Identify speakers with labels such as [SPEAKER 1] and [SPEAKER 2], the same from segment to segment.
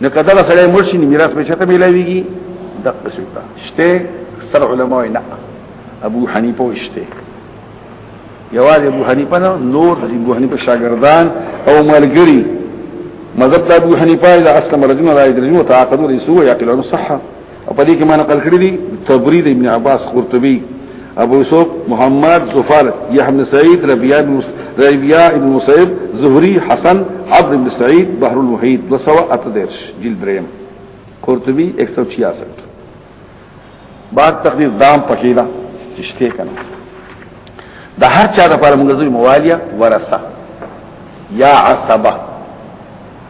[SPEAKER 1] نو کدا سره مرشي میراث به چته ملایويږي د قصتا شته سر علماء نه ابو حنیفه وشته یواز ابو حنیفه نه نور د ابو حنیفه شاګردان او ملګری مذهب د ابو حنیفه د اصل مرجو راځي د تعاقد رسو یا کلو صحه په دې کې ما نقل کړی دی تبرید ابن عباس قرطبي ابو یوسف محمد زفر یحیی بن سعید ربیعه بن ربیعه بن مصعب زهری حسن عبد بن سعید بحر المحیط 218 جلد دریم قرطبی 166 بعد تقدیر دام پکیدا چشته کنه د هر چا لپاره موږ زوی موالیه ورثه یا عصبه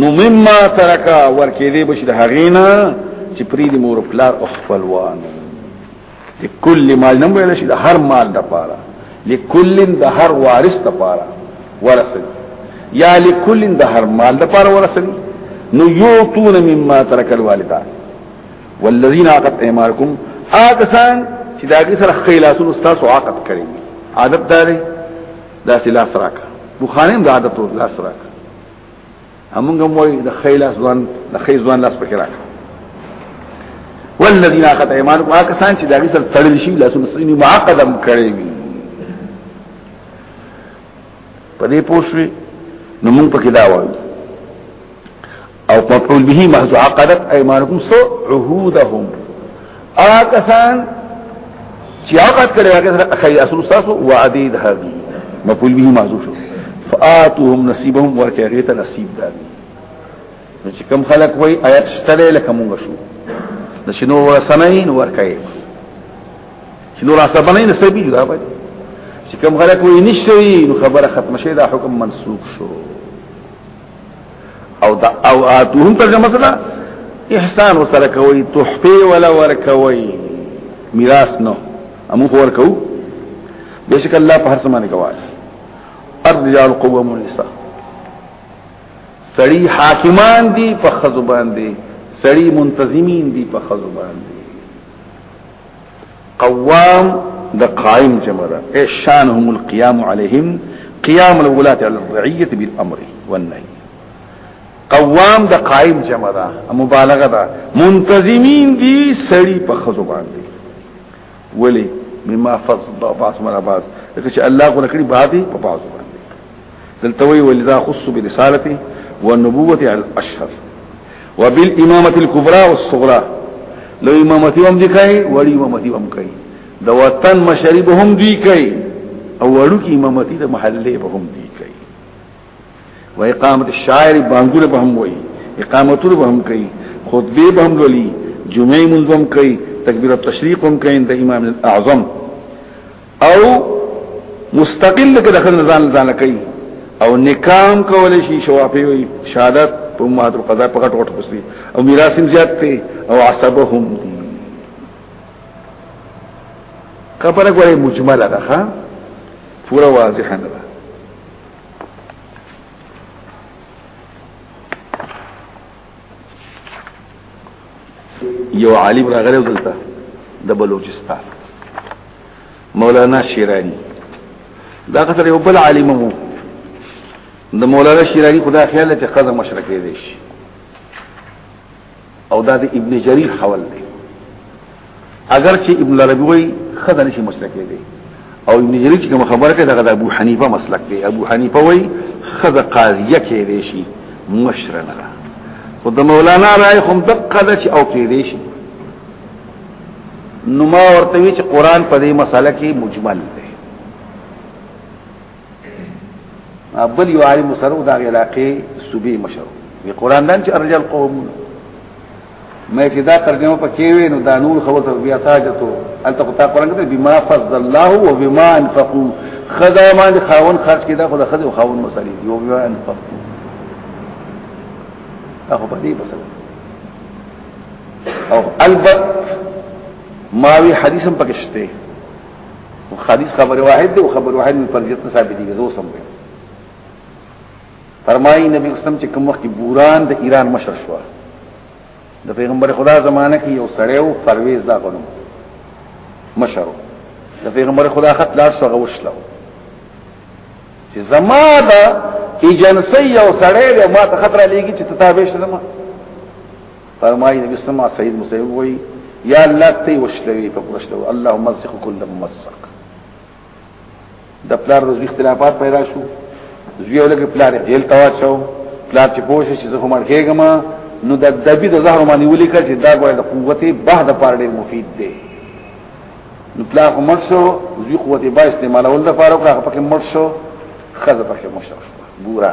[SPEAKER 1] نو مما ترکا ورکې دې بشي د هغینا چې پری دې مور پلار او خپلوان لكل مال نم ویل شي د هر مال د پاره لكل د هر وارث د پاره ورثه یا لكل د هر مال د پاره ورثه نو یوتون مما ترک الوالدان والذین عقد ایمانکم آکسان چې داګه سره خیلاسون استاد او عقد کړی عادت داري دا سلاس راکا بخاری هم دا عادت او سلاس راکا همون کوم وای د خیل ځوان د خیل ځوان لاس پکې راک والذین اخذ ایمانکم پاکستان چې دغه سره تړل شي لاسونه سینې معقدم کړی وي په دې پوښوي نو موږ پکې دا وایو او مفعول به محذو عقدت ایمانکم سو عهودهم هغه کسان چې هغه کړي هغه خیر اصل تاسو وعدید هدي مقبول به معذوف فآتوهم نصيبهم ورکه غیته نصیب دار نو چې کم خلق وای آیات شتره لکه مونږ شو د شنو ورسنین ورکه چې نور عصبنین سبي جدا وای چې کم خلق وای نشي نو خبره ختم شي دا حکم منسوخ شو او دا او اتوهم ترجمه سره احسان وسره کوي تحفه ولا ور کوي میراث نو امو ور کو بشک الله په هر څه باندې گواهی الرجال قوام النساء سړی حاکمان دي په خزو باندې سړی منتظمین دي په خزو باندې قوام د قائم جمع ده اي شانهم القيام عليهم قيام الولاة على الرعية بالامر والنهي قوام د قائم جمع ده مبالغه ده منتظمين دي سړي په خزو باندې ولي مما فضل الله بعض من بعض چې الله غره کړی بعضي په بعضو دلته وی ولذا خص برسالته والنبوه على الاشهر وبالامامه الكبرى والصغرى لو امامتي هم دي کوي وړي امامتي هم کوي د وطن مشرب هم دي کوي او وړو کې امامتي د محله به هم دي کوي و اقامت الشاعر بانګور به هم وي اقامت به هم کوي خطبه به هم ولي جمعه منظم کوي تکبیر التشریق هم کوي د امام الاعظم او مستقل کې دخل نزان ځان کوي او نکام کول شي شوافي وي شهادت په مات القضاء په غټ وټ پسي او میراثم زیات دي او عصبهم دي خبره کوي مجمله ده ها پورا واضح نه ده یو عالم راغلی دلته د بلوچستان مولانا شیرانی دا قصر یو بل عالم وو د مولانا شیرانی خدا خیال ته قضا مشرکې دي او دا د ابن جریر حوال دی اگر چې ابن عربی وای خدای نشي مسلک دی او ابن جرير چې کوم خبره کوي دا ابو حنیفه مسلک دی ابو حنیفه وای خدای قاضیه کې دی شي مشرنه خو د مولانا راي هم دقه د چې او کې دی شي نو ما ورته وی چې قران په دې مسله کې مجمل دی بل یو عالم سره د علاقې صوبې مشر وی قران دان چې الرجال قومون مې چې دا ترجمه پکې وې نو دا نور خبر ته بیا ساجتو الته قطا قران کې بما فضل الله و بما انفقوا خدا ما دي خاون خرج کړه خدا خدا خاون مسلې یو بما انفقوا اخو په دې بسره او البت ماوی حدیثم پکشته خالص خبر واحد دی او خبر واحد می فرضیت نه ثابت دی زو سم دی فرمایي نبی اسلام چې کوم وخت کې بوران د ایران مشر شو د پیغمبر خدا زمانه کې یو سړی او پرویز دا غنو مشر د پیغمبر خدا خط لا سره وشلو چې زما دا ایجنسی یو سړی له ما ته خطر لګی چې تتابې شلم فرمایي نبی صلی الله علیه وسلم سید مسیب وایي یا الله ته وشلوي په پرشتو الله مزق کل ممزق د پلار روزي اختلافات پیدا شو زیو لګي پلار جیل توا شو پلار چې پوه شي چې هم کېګم نو د دبي د زهر باندې ولي کړ چې دا ګوره د قوتي به د پاره ډېر مفید دی نو پلار هم شو زی قوتي با استعمالول د پاره او هغه پکې مړ شو خزه پکې مشرف ګورا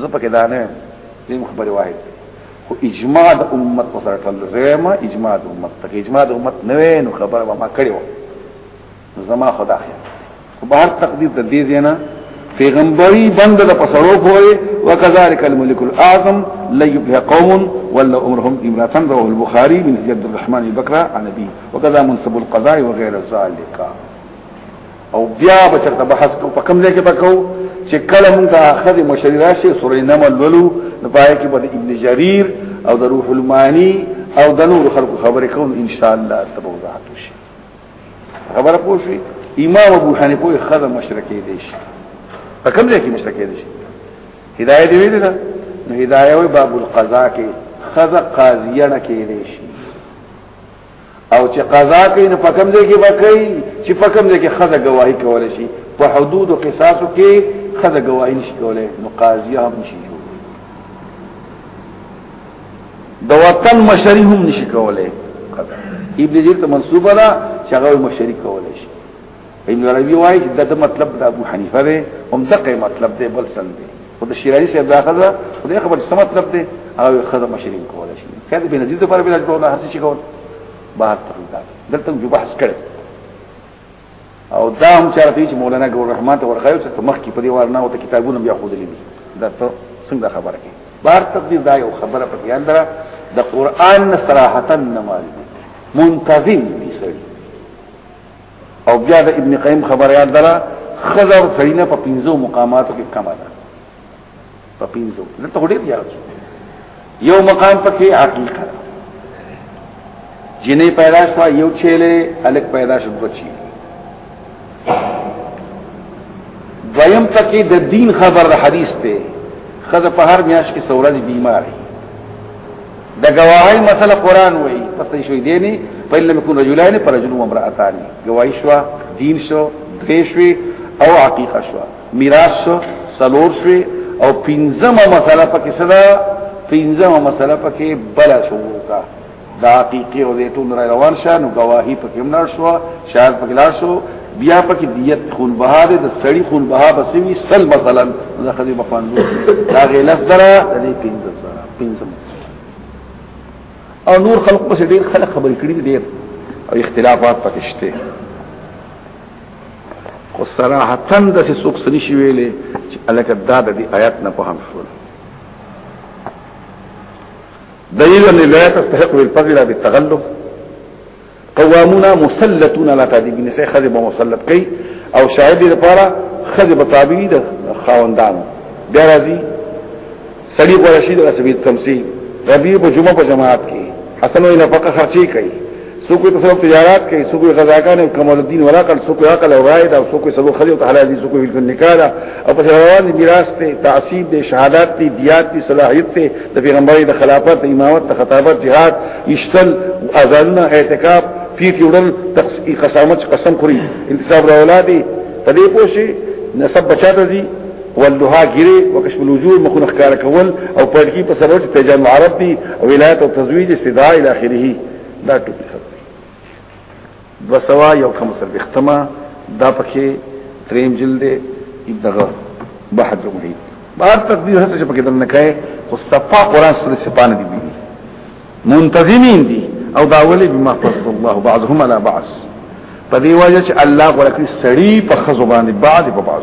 [SPEAKER 1] زه پکې دا نه یم خبره واحد خو اجماع د امت په سره ټل زما اجماع د امت ته اجماع د امت نه وې نو خبره به ما کړې و زما خدا خیر خو به هر تقدیر د دې زینا پیغمبري بند د پسړو پورې وکذالک الملك الاعظم لا يبه قوم ولا امرهم امراه رواه البخاري من جد الرحمن بكرا عن ابي وكذا منسب القضاء وغير ذلك او بیا به چرته بحث کو په کوم ځای کې پکاو چې کله موږ د اخر مشری راشي سورې نمل ولولو نو پای کې به ابن جرير او د روح المانی او د نور خلکو خبرې کوم ان شاء الله تبوزات شي خبره پوښي امام ابو حنیفه خدای مشرکی دی شي په کوم ځای کې مشرکی دی شي هدايه دی ویل نه نو هدايه وي باب القضاء کې خذ قاضیانه کې دی شي او چې قضا کوي نو په کوم ځای کې وکړي چې په کوم ځای کې خزه گواہی کول شي په حدود او قصاصو کې خزه گواہی نشي کولای نو قاضي هم نشي جوړ د وطن مشری هم نشي کولای قضا ابن جرير ته منسوبه ده چې هغه مشری کولای شي ابن عربي وايي چې دا مطلب د ابو حنیفه دی هم دغه مطلب دی بل سن دی او د شیرازي صاحب دا خبره خو دې خبره څه مطلب دی او خدای مشرین کولی شي کله به نزيد پر بل ټول هر څه کول بهر تر دا دلته جو بحث کړ او دا هم چاره دی چې مولانا ګور رحمان ته ورغایو چې مخ کې په دې ورنه او ته کتابونه بیا خو دلې دا ته څنګه خبره کې بهر تقدیر دا یو خبره په یاد درا د قران صراحتا نماز منتظم دي سړي او بیا د ابن قیم خبر یاد درا خزا او سړینه په پینځو مقاماتو کې کما ده په پینځو نه ته ډیر یاد شو یو مقام پکې حقیقت جنې پیدا شو یو چيله الک پیدا شو بچي دویم پکې د دین خبر حدیث ته خزه په هر میاش کې سورج بیمار د گواهی مسله قران وای پس شوې دی نه په الا مکو رجلان پر رجل و امراتان گواهی شو دین شو درې شوې او عقیقه شو میراث شو سلور شوې او پنځمه مسله پکې صدا پنځمه مسله پکې بل شو کا دا حقیقی او دې ټول روان شه نو گواهی پکې منار شو شاهد پکې لار شو بیا پکې دیت خون بها ده د سړی خون بها بسوي سل مثلا د خدي بخواندو دا غلس دره د دې پینځه پنځم او نور خلق پس ډیر خلق خبرې کړې دي ډیر او اختلافات پکې شته خو صراحتا د څه څوک سړي شي ویلې چې الکه دا د آیات نه په هم شول دلیل ان لا تستحق بالفضل بالتغلب قوامون مسلطون علی تعذیب النساء خذ به مسلط کوي او شاهد لپاره خذ به تابع دي خاوندان بیا راځي سړي غو رشید اسبید تمسی ربی په جمعه په جماعت کې حسن وی نفقه خرچي کوي سو کوئی تصرف تجارات کوي سو کوئی غزاګان او کمال الدین ولا کړ سو کوئی عقل او رائے دا سو کوئی سبو خلی او حلال دي سو کوئی بالکل نکاح دا او پس روان میراث ته تعصیب دي شهادت دي دیات دي صلاحیت ته د پیغمبري د خلافت امامت د خطابت جهاد اشتل اذانونه اعتکاف پی کې وړل قسامت قسم خوري انتصاب را اولادي په دې پوښي نسب بچاته دي واللها ګيري وکشف الوجوه مخونه ښکار کول او پړکی په سبب چې تجان عرب دي او ولایت او تزویج استدعاء الى اخره دا ټول دو سوا یو کم سر بختما دا پکې دریم جلد دغه بحر جمهید بار تقدیر هڅه چې پکې دنه کوي خو صفا قران سره سپانه دی وی منتظمین دي او دا ولي بما فضل الله بعضهم على بعض په دی وجه چې الله غره کړی سړی په خزو باندې بعض په بعض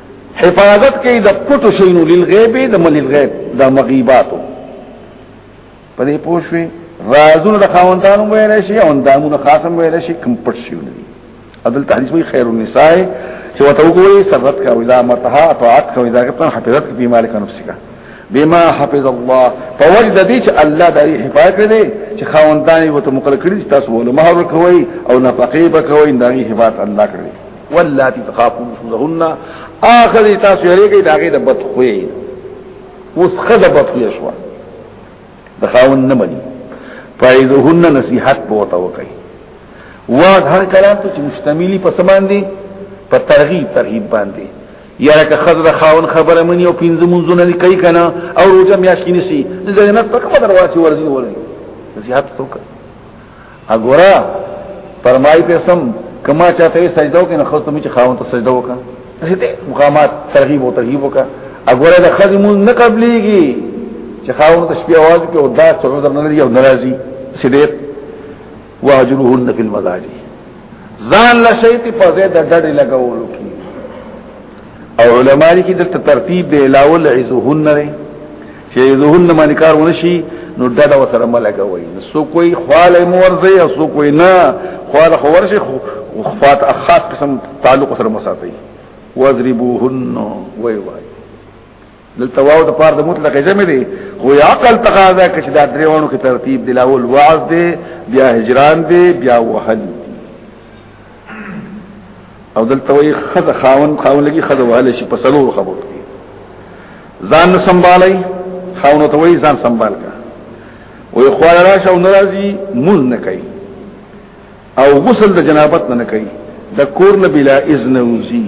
[SPEAKER 1] حفاظت کوي د پټو شینو للغیب د مل الغیب د مغیباتو په دې پوښوي رازونه د خاوندانو ویل شي او اندامونه خاصم ویل شي کم پټ شي نه دي عدل تحدیث وی خیر النساء چې وته وګوري سرت کا ولا مرتها اطاعت کا اذا غبطن حفظت کی مالک نفسک بما حفظ الله فوجد دې چې الله دې حفاظت کړي چې خاوندان یې وته مقرر کړی تاسو ول مہر کوي او نفقې به کوي دغه حفاظت الله کړی واللاتی تخافون نشوزهن آخر تاسو یریږئ داغه د بدخوی اوس خزه بدخوی شو د خاون نه مني فایذهن نصیحت بوته وکي واز هر کلام ته مشتملی په سمان دي په ترغیب ترهیب باندې یاره که خزر خاون خبره منی او پینځه منځونه نه کوي کنه او روزه میاشت کې نسی ځنه تک په درواچي ورزي ورزي نصیحت وکړه اګورا فرمای په سم کما چاته سجده وکړي نو خو ته چې خاوند ته سجده وکړه دې مقامات ترغیب او ترغیب وکړه اګوره د خدمو نه قبليږي چې خاوند ته شپې आवाज کې او دا څلور در نه لري او ناراضي سیدې واجرهن فی المزاج ځان لا شی ته په دې د ډډې لګولو کې او علماء کې د ترتیب دی لاول عزهن لري چې ذهن نه باندې کار ونشي نو ډډه وسره ملګه وای نو سو کوئی خواله مورځي او سو کوئی نه خواله خور شي خفات خاص قسم تعلق سره مساتي واضربوهن وای وای نو تواو د پاره د مطلق جمع دي خو عقل تقاضا کوي چې دا دریوانو کې ترتیب دی لاول وعظ دی بیا هجران دی بیا وهل او دلته وي خزه خاون خاون لګي خزه وهل شي په سلور خبرو کې ځان نه سنبالي خاون ته وي ځان سنبال کا وي خو راشه او ناراضي مول نه کوي او غسل د جنابت نه کوي د کور نه بلا اذن وزي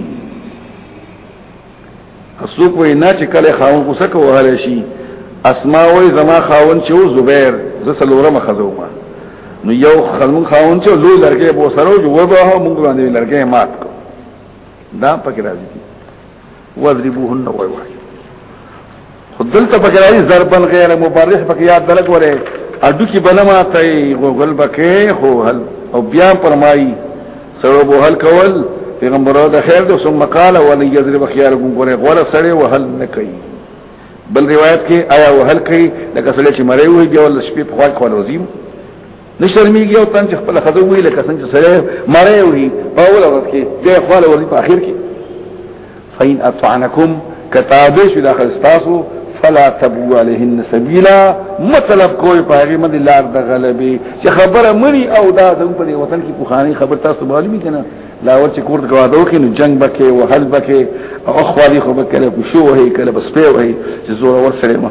[SPEAKER 1] اسوک وای نه چې کله خاون کو سکه وهل شي اسما وای زما خاون چې زبیر ز سلورم خزو ما نو یو خلمون خاون چې لوی لرګې بو سره جو وبه مونږ باندې لرګې مات کو دا پکې راځي وذربوهن وای وای خدل ته پکې راځي ضربن غیر مبرح پکې یاد دلګ وره اډو کې بنما کوي غوګل بکې خو هل او بیا پرمایي سره به هل کول پیغمبر دا خیر دې ثم قال ولن يضرب خياركم غره غره سره وهل نه کوي بل روایت کې آیا وهل کوي لکه سره چې مړی وي بیا ول شپې په خوا کې ورزیم نشرمېږي او تن چې خپل خزه وی لکه څنګه چې سره مړې وي په اول ورځ کې بیا خپل ورځ په اخر کې فین اطعنکم کتابه شو داخل تاسو فلا تبو عليهن سبيلا مطلب کوئی پاغي من لار د غلبي چې خبره مني او دا زموږ په وطن کې پوخاني خبر تاسو معلومي کنه لا ور چې کوړ غواړو کې نو جنگ بکې او حل بکې او اخوالي خو بکې له شو وهي کله بس په وهي چې زور ور سره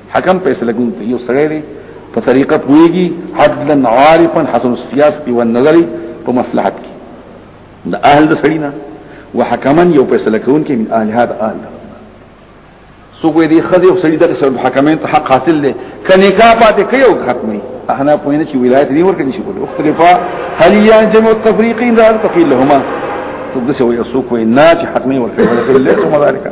[SPEAKER 1] حکم فیصله کوي یو سړی دی په طریقه پويږي عدلا عارفا حسن السياس او النظر په مصلحت کې د اهل د سړینا وحکمن یو فیصله کوون کې من اهل هذا اهل سو کوی دی خدای او سړی دغه سره حکمین ته حق حاصل لې کني کا پاتې کوي او ختمي احنا پوینه چې ولایت دی ورکه نشي کوله اختلافا هل ينجم التفريقين لا تقيل لهما تو دغه سو یو سو کوی نه چې حتمي ورکه ولا کله څه مدارکه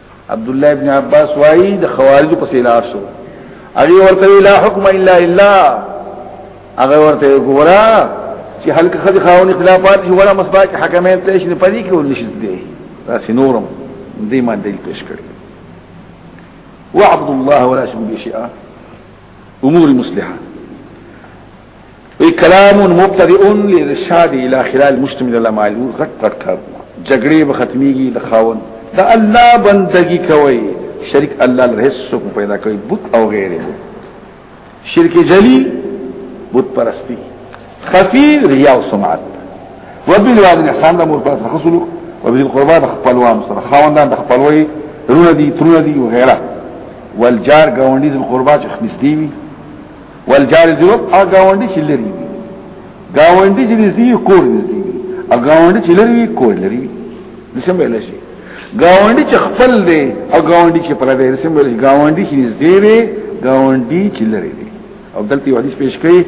[SPEAKER 1] عبد الله ابن عباس وایي د خوارج په سیلار شو هغه ورته لا حکم الا الا هغه ورته ګورا چې هلک خدي خاون اختلافات شي ولا مسباق حکمین ته شي په دې کې ولشت دي راس نورم دې ما دې پیش کړی وعبد الله ولا شبه شيئا امور مصلحه وی کلام مبتدئ لارشاد الى خلال مشتمل الامال غټ غټ کار جګړې به ختميږي د خاون د الله بندگی کوي شرک الله له هیڅ څوک پیدا کوي بت او غیره شرک جلی بت پرستی خفی ریا او سمعت وبالوالدین احسان د مور پر سره خصلو وبذل قربا د خپلوان سره خاوندان د خپلوي رونه دي ترونه دي وغيرها والجار گاونډي د قربا چې خنځ دی وي والجار جنوب هغه گاونډي چې لري گاونډي چې نږدې کور نږدې او گاونډي چې لري کور لري نشم ویل شي گاونډي چې خپل دی او گاونډي چې پر دی نشم ویل شي گاونډي چې نږدې دی گاونډي چې لري دی او دلته یو حدیث پیش کړي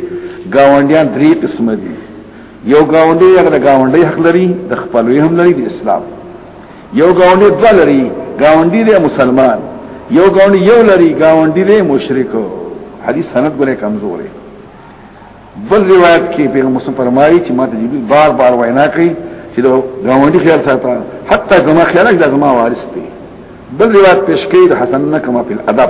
[SPEAKER 1] گاونډیان درې قسم دي یو گاونډي هغه گاونډي حق لري د خپلوي هم لري د اسلام یو گاونډي دوه لري گاونډي دی مسلمان یو گاونډي یو لري گاونډي دی مشرک حدیث سند ګره کمزور دی بل روایت کې پیغمبر صلی فرمایي چې ماته جبريل بار بار وینا کوي چې دا گاونډي خیال ساته حتی زما خیال دا زما وارث دی بل روایت پیش کوي د حسن نکما په ادب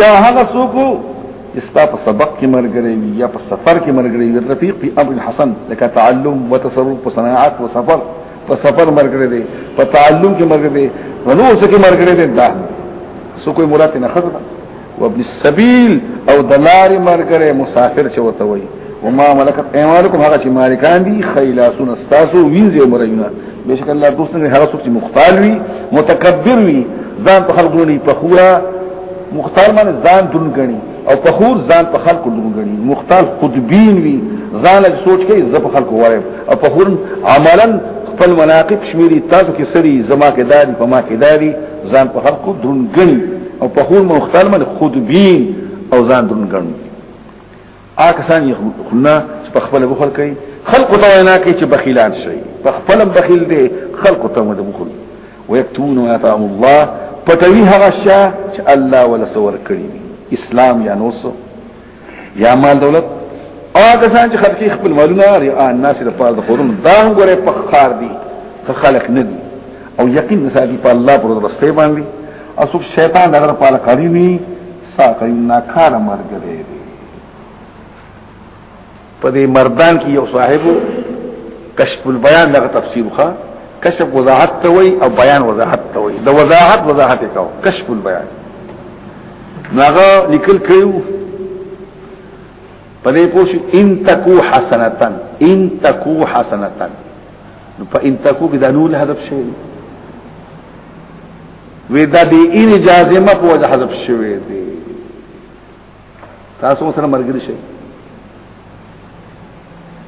[SPEAKER 1] یا هغه څوک چې ستا په سبق کې مرګري وي یا په سفر کې مرګري وي رفیق په امر حسن لکه تعلم و تصرف په صناعت و سفر په سفر مرګري دي په تعلم کې مرګري دي نو اوس کې مرګري دي دا سو کوئی مراد نه خزر وابن السبيل او دلار مرګري مسافر چې وته وي وما ملکت ایمانکم هغه چې مالکان دي خیلاسون استاسو وینځي مرینه بشک الله دوست نه هغه څوک چې مختال وي متکبر وي ځان په خلق دونی په خورا مختال باندې ځان دون غني او په خور ځان په خلق دون غني مختال خودبین وي ځان له سوچ کوي زپ خلق وایي او په خور عملا خپل مناقب شمیري تاسو کې سری زما کې داري په ما کې داري ځان په خلق دون غني او په خور مختال باندې خودبین او ځان دون غني آکسان یې خلنا چې په خپل بخل کوي خلق ته وینا کوي چې بخیلان شي په خپل بخیل دي خلق ته مده بخل ويكتمون ما اتاهم الله پټوي هغه شا چې الله ولا سور کړی اسلام یا نوس یا مال دولت آکسان چې خلق خپل مالونه لري ان ناس د پاره د خورون دا هم ګوره په خار دي خلق نه دي او یقین نساتی په الله پر رسته باندې او شیطان دغه په لاره کاری نه ساته ناکار مرګره دی په دې مردان کې یو صاحب کشف البیان دغه تفسیر خو کشف وضاحت ته وای او بیان وضاحت ته وای د وضاحت وضاحت کو کشف البیان ناغه لیکل کړو په دې پوښ ان تکو حسنتن ان تکو حسنتن نو په ان تکو کې دا نون حذف شوی دی وی دا به ان اجازه ما په وجه حذف شوی دی تاسو سره مرګري شي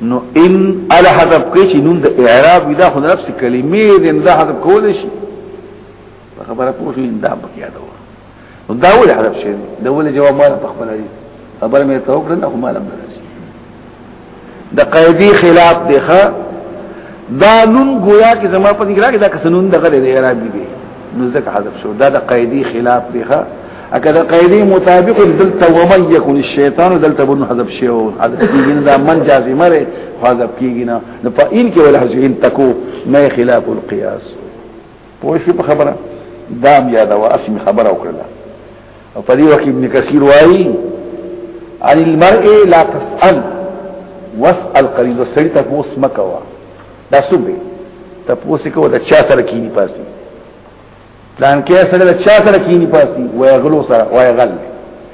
[SPEAKER 1] نو ان ال حذف کې چې نون د اعراب دا خو نفس کلمې دې دا حذف کول شي خبره پوه شو دا پکې یاد و نو دا ول حذف شي دا ول جواب مال په خپل لري خبر مې ته وکړه نه مال هم درسي د قیدی خلاف دی ښا دا نون گویا کې زما په نګرا کې دا کسنون دغه دی اعراب دی نو ځکه حذف شو دا د قیدی خلاف دی ښا اګه د قیدی مطابق دلته ومن یکون الشیطان دلته بن حذف شی او حذف کیږي دا من جازمه ره حذف کیږي نه په ان کې ولا حذف ان تکو نه خلاف القياس پوه شو په خبره دام یاد او اسم خبره وکړه او په دې وخت ابن کثیر وایي عن المرء لا تسأل واسأل قليل سړی ته پوس مکوا دا سبه ته پوس کو دا چا سره کینی پاسي پلان کې سره دا چا سره کینی پاسي وای غلو سره وای غل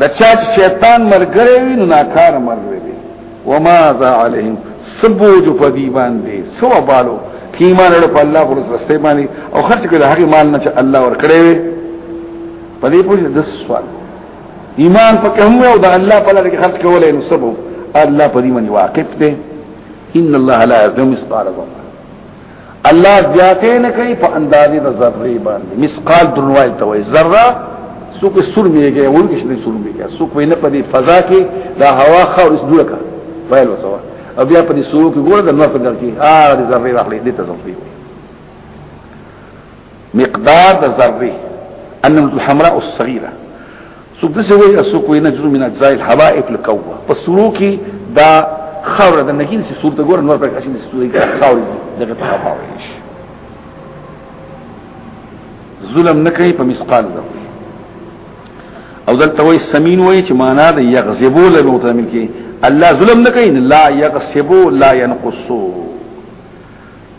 [SPEAKER 1] د چا چې شیطان مرګره وي نو ناکار مرګره وي وما ذا عليهم سبوج په دی باندې سو بالو کی ایمان له په الله پر رسته باندې او خرج کړي هغه مال نه چې الله ور کړی وي په دې پوښتنه د سوال ایمان په کوم او د الله په لاره کې خرج کولای نو سبو الله په دې باندې واقف دی ان الله لا يظلم مثقال ذره الله زیاتې نه کوي په اندازې د ذره باندې مثقال درنوای ته وای ذره څوک سور میږي ورکه شته سور میږي څوک وینه په دې فضا کې دا هوا خو اس جوړه کا وایل وسو او بیا په دې سور کې ګوره د نور په دل کې ها د ذره راخلې دې ته ځم مقدار د ذره ان الحمراء الصغيره سو د څه وی اسو کوی نه جزء من اجزاء الحوائف القوه په سورو کې دا خاور د نګین چې سورته ګور نور په کښې چې سورې کې خاور دغه په خاور شي ظلم نه کوي په مسقال ذره او دلته وای سمین وای چې معنا د یغزبو له متضمن کې الله ظلم نه کوي لا یغسبو لا ينقصو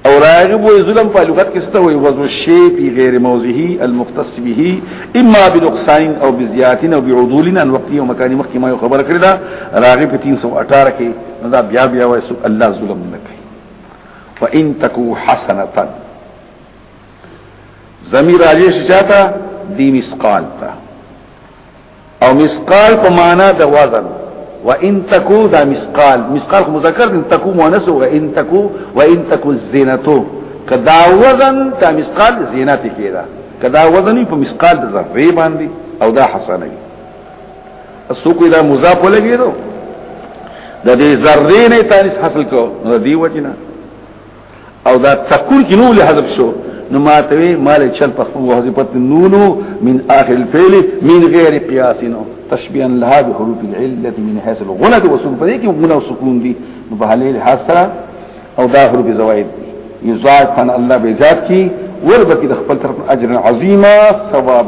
[SPEAKER 1] او راغب وی ظلم په لغت کې ستو وی وضع شی په غیر موضعه المختص به اما بنقصان او بزیات او بعدول عن وقت او مکان مخکې ما خبر کړی دا راغب 318 کې دا بیا بیا وای سو الله ظلم نه کوي وان تکو حسنه ضمیر راجیش چاته دی مسقال ته او مسقال په معنا د وزن وان تکو دا مسقال مسقال خو مذکر دی تکو مؤنث او ان تکو وان تکو زینتو کدا وزن دا مسقال زینت کیدا کدا وزن په مسقال د ذره باندې او دا حسنه وي اسو کو دا مضاف لګی نو د دې ذره نه تانیس حاصل کو نو دی وجنه او دا تکور کې نو له حذف شو نو ماتوي مال چل په وظیفت نونو من اخر الفعل من غیر قیاس نو تشبیها لها بحروف العله من حيث الغنه وسكون په دې کې غنه او سکون دي نو په حالې حاصله او دا حروف زوائد یزاد فن الله بذات کی وربکی د خپل طرف اجر عظیمه ثواب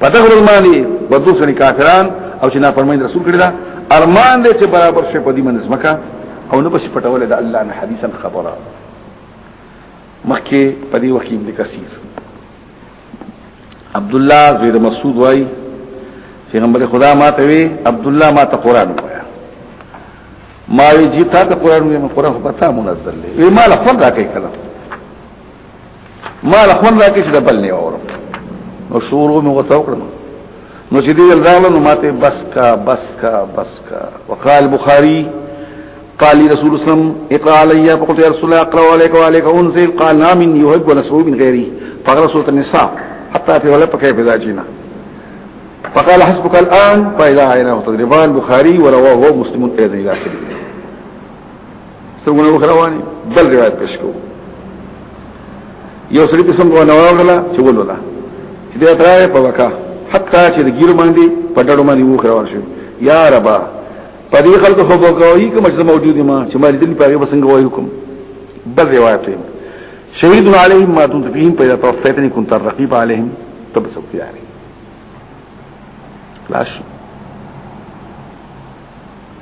[SPEAKER 1] په دغه ورځ باندې بدو سني کافران او چې نافرمان رسول کړی دا ارمان دې چې برابر شي په دې منځ مکه او نه بشي پټول د الله نه حدیثا خبره مخکې په دې وخت ابن کثیر عبد الله زید مسعود وای پیغمبر خدا ما ته وی عبد الله ما ته قران وایا ما یې جی تا ته قران وی ما قران په تا منزل لې ما له فرق راکې کړم ما له خون راکې چې د بل نه اورم نو شروع مې وته وکړم نو چې دې راغله نو ماته بس کا بس کا بس کا وقال بخاری قال لي رسول اسلام اقرا علي فقلت يا رسول الله اقرا عليك وعليك انزل قال نعم من يحب ونسوه من غيري فقرا سوره النساء حتى في ولا كيف ذا جينا فقال حسبك الان فاذا عينه تدريبان بخاري ورواه مسلم ايضا الى اخره څنګه وکړوانی بل روایت پیش کو یو سړي قسم کو نو وړلا چې ولولا چې دا ترای په وکا حتی چې د ګیر باندې په ډړو باندې وکړوان شو یا ربا په دې خلکو خو وکوي کوم چې موجود ما چې ما دې په هغه بسنګ وایو کوم بل روایت دی شهید علیهم ما دون فیهم پیدا توفیتنی كنت الرقیب علیهم تبسو فی علیهم لاش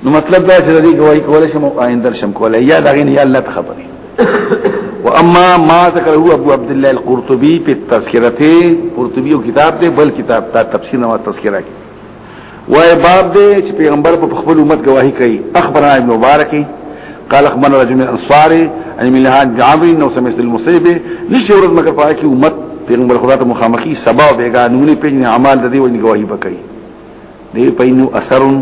[SPEAKER 1] نو مطلب دا چې دې گواہی کولای شم او آینده شم کولای یا دا غین یا الله ته خبرې واما ما ذکر هو ابو عبد الله القرطبي په تذکرته قرطبي او کتاب دې بل کتاب تا تفسیر او تذکرہ کې وای باب دې چې پیغمبر په خپل امت گواہی کوي اخبرنا ابن مبارک قال اخبرنا رجل من انصار ان من لهان جعبي انه سمعت المصيبه نشي ورد مگر پای کې امت پیغمبر خدا ته مخامخي سبا بیگانونی پیجن اعمال د دې ونی گواہی وکړي دی پینو اثرون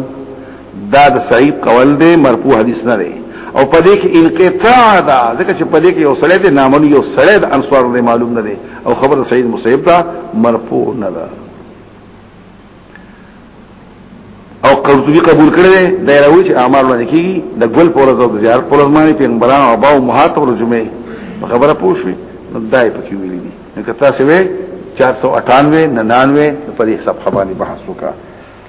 [SPEAKER 1] دا د صحیح قول دی مرفوع حدیث نه دی او په دې کې انقطاع دا ځکه چې په دې کې یو سړی دی نامنو یو سړی د انصار دی معلوم نه دی او خبر سید مصیب دا مرفوع نه ده او قرطبي قبول کړي دا راوي چې اعمال باندې کیږي د ګل پر ورځ او زیارت پر ورځ باندې پیغمبرانو او باو مهات ورځمه خبره پوښي نو دای پکې ویلي دي نو که تاسو وې 498 99 په دې حساب خبرې بحث وکړه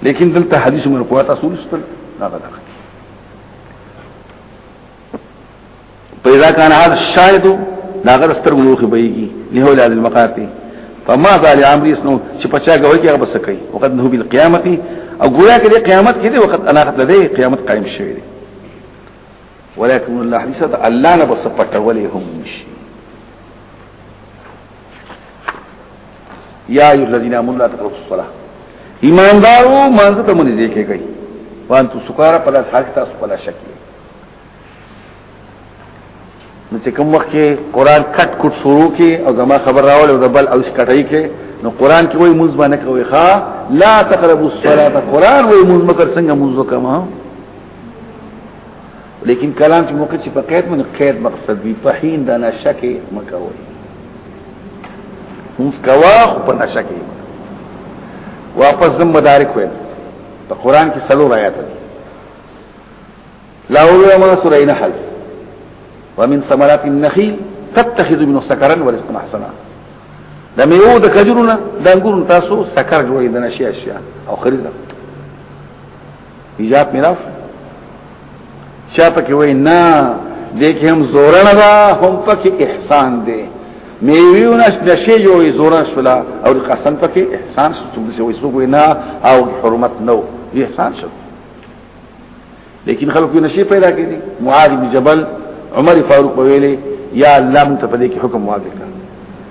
[SPEAKER 1] لیکن دلته حدیث مرکوات اصول ستل نه غلطه پیدا کان هذا الشاهد دا غر ستر ملوخ بهيږي له ول المقاتی فما ذال امر اسنو چې پچا غوي کې بس کوي وقد نو بالقيامه او ګویا کې قیامت کې دی وخت انا خت لدی قیامت قائم شوی دی ولكن الله حديثة الله نه بس پټولې هم نشي یا ایو الذین آمنوا لا تقربوا الصلاة ایماندارو مانځه ته مونږ ځکه کوي وان تو سکارا په لاس حق تاسو په لاس شکی نو چې کوم وخت کې قران کټ کټ شروع کې او زما خبر راول او بل او شکټای کې نو قران کې وایي مونږ باندې کوي ښا لا تقربوا الصلاة قران وایي مونږ مکر څنګه مونږ وکما لیکن کلام چې موقع چې په قید باندې قید مقصد وي په هین د نشه کې مکوي موږ کوا خو په نشه کې واپس ذمہ دار کوي په قران کې سلو آیات دي لا اولو ما سورې نحل ومن ثمرات النخيل تتخذ منه سكرا ورزقا حسنا د میوه د کجورونه د انګورو تاسو سکر جوړې د نشي اشیاء او خریزه ایجاب میرا چا پکې وای نه دې کې هم زورن دا هم پکې احسان دی میویو نش نشي جوړي زورن شولا او قسم پکې احسان څه څه وای څوک نه او حرمت نو دې احسان شو لیکن خلکو نشي پیدا کړي معاذ بن جبل عمر فاروق ویلي یا الله متفدی کې حکم واضح کړ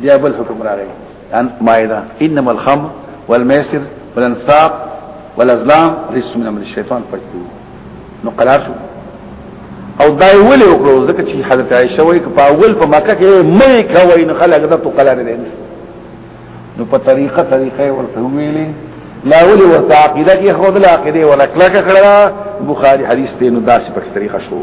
[SPEAKER 1] بیا بل حکم راغی ان مایدا انما الخمر والميسر والانصاب والازلام رجس من عمل الشیطان فجتو نو قرار شو او دا ولې وکړو ځکه چې حضرت عائشه وایي په اول په مکه کې مې کوي نو خلک دا تو قرار دي نو په طریقه طریقه ورته ویلې لا ولي ورته عقیده کې خود لا عقیده ولا کلک کړه بخاری حدیث ته نو داسې په طریقه شو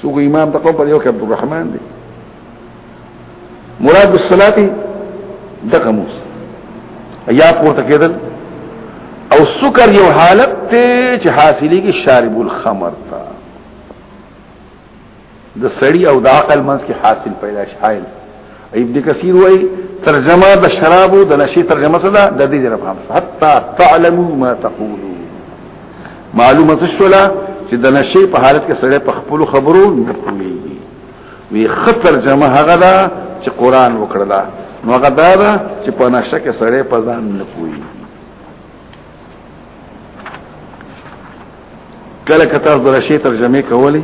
[SPEAKER 1] څوک امام د قوم پر یو کې عبدالرحمن دی مراد بالصلاه دغه موس یا پورته کېدل او سکر یو حالت ته چې حاصلې کې شارب الخمر تا د سړی او د عقل منځ کې حاصل پیدا شایل ابن کثیر وای ترجمه د شرابو د نشي ترجمه څه ده د دې جره فهم حتا تعلموا ما تقولون معلومه الشلا چې د نشي په حالت کې سره په خپل خبرو نه پوهیږي وی خطر جمع هغه ده چې قران وکړه دا نو هغه دا ده چې په نشه کې سره په ځان نه پوهیږي کله کته د رشی ترجمه کولی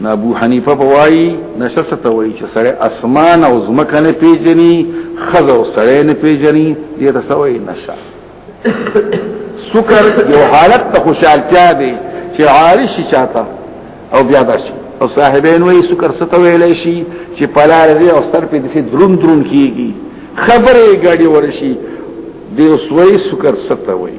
[SPEAKER 1] نه ابو حنیفه بوای نشه ستوي چې سره اسمان او زمکه نه پیژني خزه او سره نه پیژني دې ته سوي نشه سکر یو حالت ته خوشالتیا دی چې عارش چاته او بیا داشي او صاحبین وی سکر ستوي لای شي چې پلار دې او سر په دې درون درون کیږي خبره غاډي ورشي دې اوسوي سکر ستوي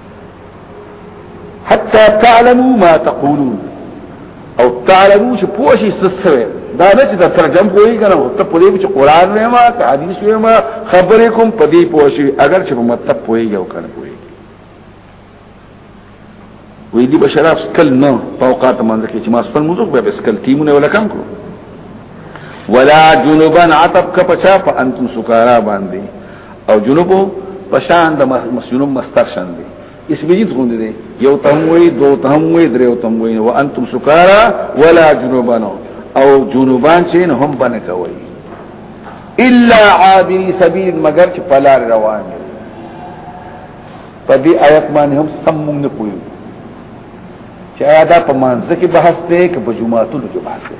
[SPEAKER 1] حتى تعلموا ما تقولون او تعلموا چې پوښي سسوي دا نه چې دا ترجم کوی کنه او ته پوهیږي چې قران وې ما که حدیث وې ما خبرې کوم پدې پوښي اگر چې په مطلب پوهیږي او کنه پوهیږي وې دي بشراب سکل نه اوقات منځ کې چې ما سپن موضوع به سکل تیمونه ولا کم کړو ولا جنوبا عتب کا پچا فانتم سکارا باندې او جنوب پشان د مسجنوب مستر شان دی اس بجید غوندې دی یو تهموي دو تهموي دریو تهموي او انتم سکارا ولا جنوبان او جنوبان چې هم بنه کوي الا عابر سبیل مگر چې پلار روان دی په دې آیت باندې هم سمون نه پوي چې دا په مانزه کې بحث دی که په جمعاتو کې بحث دی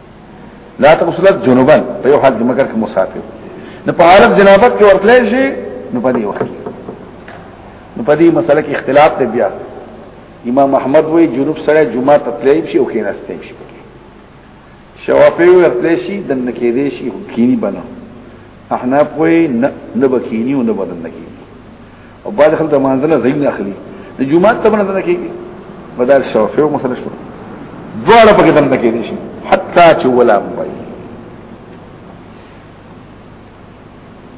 [SPEAKER 1] لا تغسلت جنوبا په یو حد مگر کې مسافر نو په حالت جنابت کې ورتلې شي نو په دې وخت نو په دې مسله کې اختلاف دی بیا امام احمد وی جنوب سره جمعه تطلیب شي او کې نسته شي شوافی ورتلې شي د نکې دې شي کینی بنو احناف وی نه بکینی او نه بدن نکینی او بعد خلک د مانځنه زین اخلي د جمعه ته باندې نه کیږي بدل شوفي او مسله شو دواړه پکې دم نه کېږي شي حتی چې ولا وای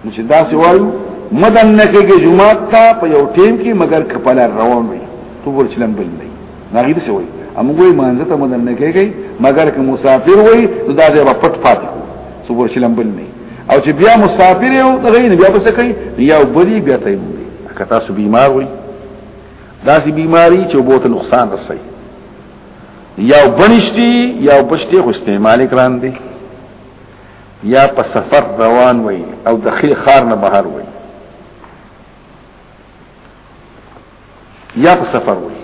[SPEAKER 1] نو چې دا سی وایو مدن نه کېږي جمعه ته په یو ټیم کې مگر کپل روان وي تو ور چلم بل نه ناغي څه وایي امغه مانځه ته مدن نه کېږي مگر که مسافر وي نو دا ځای په پټ پاتې څو ورشي لمبل نه او چې بیا مسافر یو دغه نه بیا بس کوي یا وبلی بیا تیمم دی که تاسو بیمار وي داسې بیماری چې وبو ته نقصان رسي یا بنشتي یا بشتي خو استعمال کران دي یا په سفر روان وي او داخلي خار نه بهر وي یا په سفر وي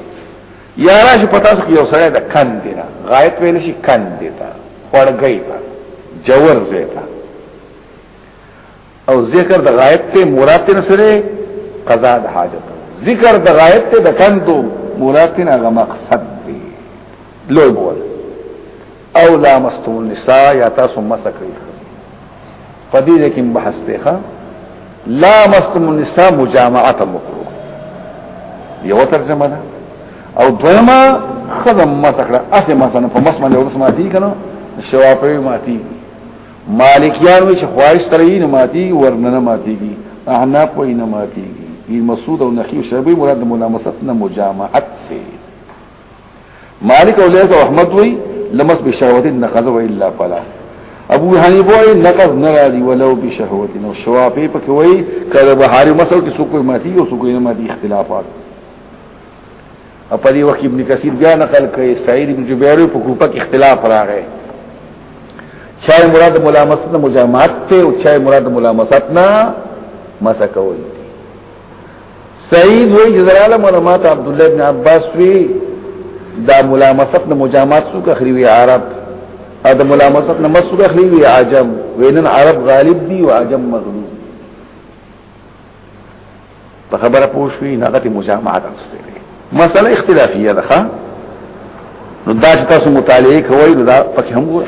[SPEAKER 1] یا راشي په تاسو کې یو سره د کن دی نه غایت ویل شي کن دی تا خړګی تا جوور زیتا او ذکر د غایت ته مراد نه سره قضا د حاجت ذکر د غایت ته د کن دو مراد نه غ مقصد دی لو بول او لا مستون نساء یا تاسو مسکری پدې ځکه بحث دی ښا لا مستم النساء مجامعه مکروه یو ترجمه ده او دویما خدم مسخره اسه مثلا په مسمه له ورسمه دي کنه شوافی ماتی مالکیان وی چې خواهش ترې نه ماتی ورننه ماتیږي اعناق وی نه ماتیږي مسعود او نخی شربی مراد ملامست نه مجامعت ته مالک او لیس او احمد وی لمس بشهوت نقض و الا فلا ابو حنیفه وی نقض نه راځي ولو بشهوت نو شوافی پکې وی کله بهاری مسل کې سکوې ماتي او سکوې نه ماتي اختلافات په دې وخت ابن کثیر بیا نقل کوي سعید بن جبیر په کوپه کې اختلاف راغی چای مراد ملامست نه مجامعت ته او چای مراد ملامست نه مسکول سعید وی جزرالم ورمات عبدالله ابن عباس وی دا ملامست نه مجامات سو کخری وی عرب او دا ملامست نه مسو کخری وی عجم وینن عرب غالب دی و عجم مغلوب په خبره پوښوي نغتی مجامعات اصلي مسله اختلافیه ده ښا نو دا چې تاسو مطالعه کوئ نو دا پکې هم ګورئ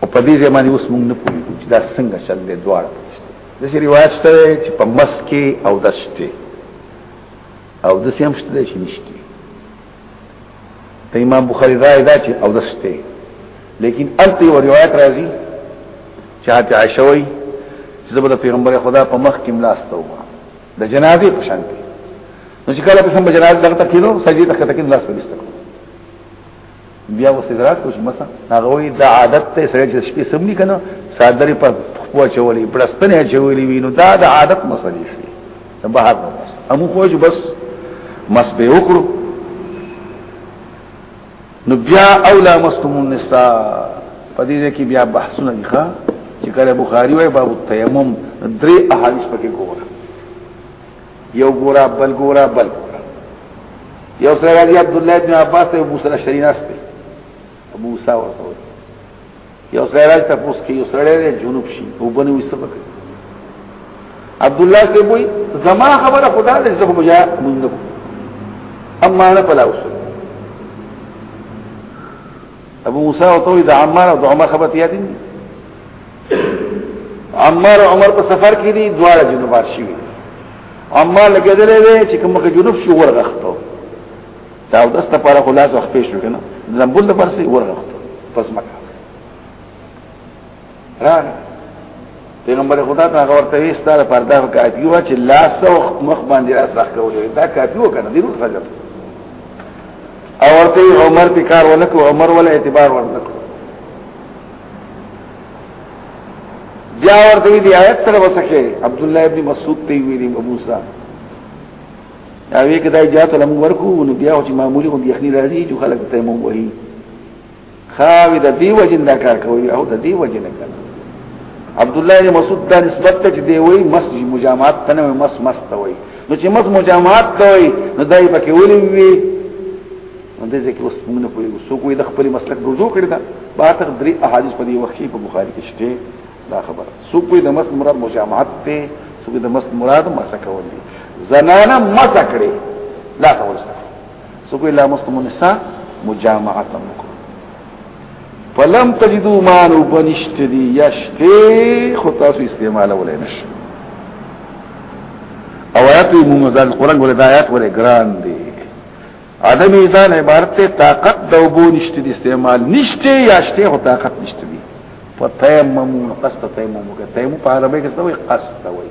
[SPEAKER 1] او په دې ځمانه اوس موږ نه پوهیږو چې دا څنګه چل دی دوار پښته د شي روایت شته چې په مس کې او دشته او د سیم شته چې نشته ته امام بخاری راي دا چې او دشته لیکن الته و روایت راځي چې حتی عائشوي چې زبر پیغمبر خدا په مخ کې ملاسته و د جنازې په شان کې نو چې کله په سم جنازې دغه تکینو سجدي تکته کې ملاسته وستکو بیا و سدرات کوش مسا هغه وی دا عادت ته سره چې شپې سم نه کنه صادری په خپو چولې پرستنه چولې وینو دا د عادت مسلې شي ته بهر نو بس هم خو جو بس مس به وکړو نو بیا اولا مستم النساء په دې کې بیا بحثونه دي ښا چې کله بخاری وای باب التیمم درې احادیث پکې ګوره یو ګورا بل ګورا بل ګورا یو سره راځي عبد الله ابن عباس ته ابو سره شریناس ته ابو موسی ورته وي یو سره راځي تاسو کې یو سره راځي جنوب شي او بنو سبق عبد الله سے وای زما خبره خدا دې زه بجا مونږ اما نه پلاوسو ابو موسی او توي د عمار او عمر خبرت یادین عمار او عمر په سفر کې دي دواړه جنوبات شي عمار لګیدلې وي چې کومه کې جنوب شو ورغختو دا د است لپاره خلاص وخت پیښ شو کنه زمبل لپاره سی ورغختو پس مکه راغ پیغمبر خدا ته غور ته ایستار پردا کافی و چې لاس او مخ باندې راس راخ کولې دا کافی و کنه ضرور سجد او ورته عمر په کار ونکو عمر ولا اعتبار ورنکو بیا ورته دی آیت سره وسکه عبد الله ابن مسعود ته ویلی ابو موسی دا وی کدا اجازه لم ورکو نو بیا چې معمولی غو یخنی راځي چې خلک ته مو وایي خاوی د دی وجن دا کار کوي او د دی وجن نه کوي عبد الله بن مسعود دا نسبت ته دی وای مس مجامعات ته نه مس مس ته وای نو چې مس مجامعات ته وای نو دای پکې ولي وی نو دې ځکه اوس موږ نه پوي سو کوی د خپل مسلک رجوع کړی دا باطق درې احادیث په دې وخت په بخاری کې شته دا خبره سو کوی د مس مراد مجامعات ته سو کوی د مس مراد مسکول دي زنانه مسکړي لا خبره سوکو الا مستم النساء مجامعه تمکو فلم تجدو مان او بنشت دی یشتی خو تاسو استعمال ولې نش او آیات موږ ځان قران ولې د آیات ولې ګران دی عدم ایزان عبارت ته طاقت د وبو نشت دی استعمال نشته یشتی خو طاقت نشته دی فتیمم قصد تیمم وکړه تیمم په عربی کې څه وایي قصد وایي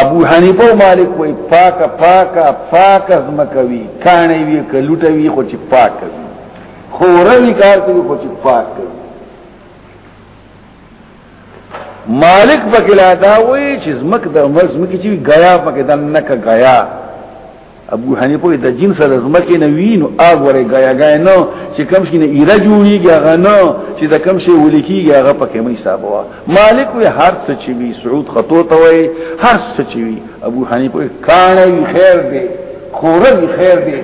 [SPEAKER 1] ابو حنیفه او مالک وای پاکه پاکه پاکه زمکوي کانه وی کلوټه وی خو چې پاک کوي خوروي کار کوي خو چې پاک کوي مالک پکې لا دا وای چې زمک د مرز مکه چې غیا پکې دنه کا غیا ابو حنیفه د جن سره زمکه نه وینو اګ وره غایا غای نو چې کم شي نه ایره جوړیږي هغه نو چې د کم شي ولیکيږي هغه پکې مې حساب وا مالک وی هر څه چې وی سعود خطو ته وی هر څه چې وی ابو حنیفه کانه خیر دی خوره خیر دی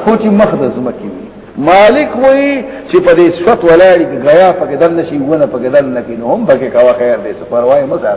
[SPEAKER 1] خو چې مخ د زمکه وی مالک وی چې په دې صفت ولاړی غایا پکې دل نشي ونه پکې دل نکینو هم پکې کاوه خیر دی څه پروايي مزه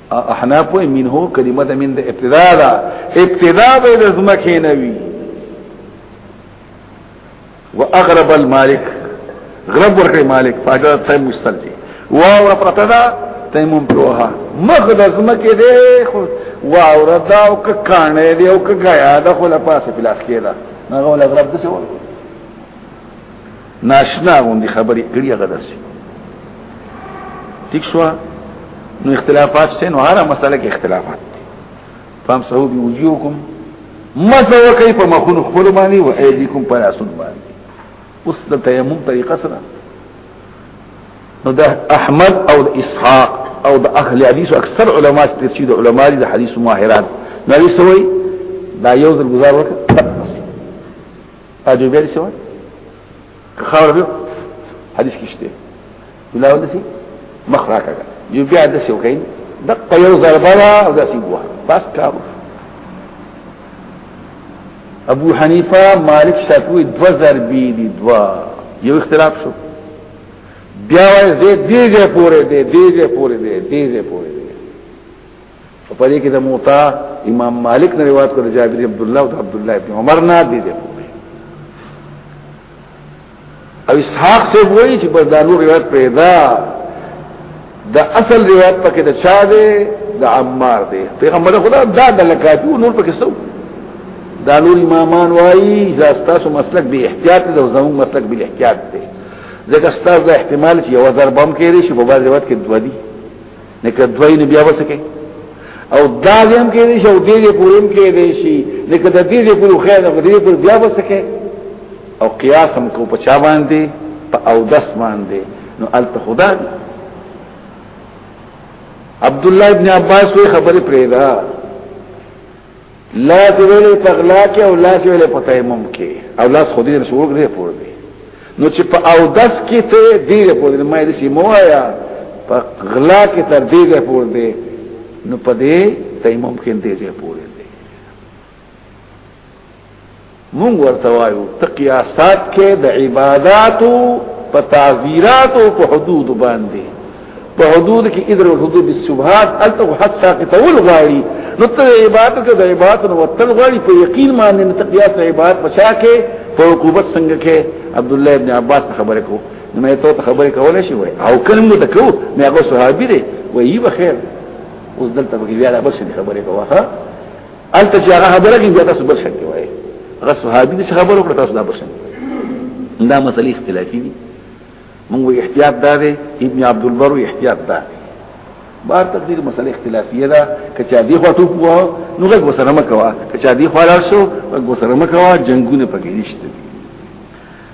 [SPEAKER 1] احناف وی منه کلمه د من د ابتدا دا ابتدا به د زمکه نه وی واغرب المالک غرب ورکړي مالک فاجر تیم مستلجي واو رفته دا تیمم پروها مخ د زمکه دی خو واو ردا او ک کانه دی او ک غیا د خپل پاسه بلاس کېدا نه غول غرب د څه ناشنا غوندي خبرې کړي هغه درسي ٹھیک شو نو اختلافات شته نو هر مسله کې اختلافات دي فهم سهو بي وجوهكم مسو کوي په مخونو خپل باندې او ايديكم پر اسن باندې اوس د تيمم طریقه سره نو ده احمد او د اسحاق او د اهل حديث اکثر علما سترشي د علما دي حديث ماهرات نو یې سوي دا یو ځل گزار وکړه اجو بیا شو خاور به حدیث کیشته بلا ودسی مخ راکړه یو بیا د سیو کین د قیو ضربه او د سیبوه بس کار ابو حنیفه مالک شافعی دو ضربی دي دوا یو اختلاف شو بیا وای زه دیږه پوره دی دیږه پوره دی دیږه پوره په دې کې د موطا امام مالک نه روایت کړ جابر عبد الله او عبد الله ابن عمر نه دي دي او اسحاق سے وایي چې په دالو روایت پیدا د اصل روایت پکې د چا دی د عمار دی پیغمبر خدا دا د لکاتو نور پکې سو دا نور امامان وایي اذا استاسو مسلک به احتیاط دی او زموږ مسلک به احتیاط دی ځکه استاس د احتمال چې یو ضربم کېږي چې په بعض وخت کې دوه دي نه کدوی نه بیا وسکه او دا دیم کې دي شو دې دې پورم کې دي شي نه کده دې دې پور خیر نه دې پور بیا وسکه او قیاس هم کو پچا باندې په او دس باندې نو الته خدا دی عبد الله ابن عباس وی خبره پرې ده لاس ویلې په غلا کې او لاس ویلې په تیمم کې او لاس خو دې رسول غره پور دی نو چې په او دس کې ته دې پور دی ما دې سي موایا په غلا کې تر دې پور دی نو په دې تیمم کې دې پور دی مونږ ورته وایو ته قیاسات کې د عبادتو په تعذیرات او په حدود باندې په حدود کې ادر الحدود السبحات الته حد ساقطول غواړي نو ته عبادت کې د عبادت نو وتل غواړي په یقین باندې نه تقیاس نه عبادت بچا کې په عقوبت څنګه کې عبد الله ابن عباس خبره کو نو مې ته خبره کولای شي وای او کلم ته کو مې هغه صحابي دی وایي بخیر اوس دلته بګی بیا د بس خبره کوه الته چې هغه خبره کې بیا تاسو بل شان کې وایي هغه صحابي دې خبرو کړ تاسو دا بل شان دا مسلې اختلافي دي موږ احتیاط دا دی ابن عبد البر احتیاط دا دی بار تقدیر مسله اختلافیه ده کچا دی خوا ټوپ وو نو غږ وسره مکوا کچا دی خوا لار شو غږ وسره مکوا جنگونه پکې نشته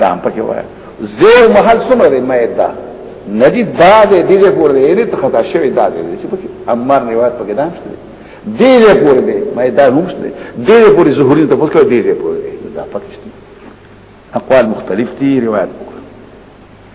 [SPEAKER 1] دا هم پکې وایي زه محل څومره دی مې دا ندی دا دې دې پورې دې ته خطا شوی دا دې چې پکې امر روایت پکې دا نشته دې دې پورې دې مې دا هم نشته دې دې پورې ظهوري ته پوښتنه دې دې پورې دا پکې شته اقوال مختلف دي روایت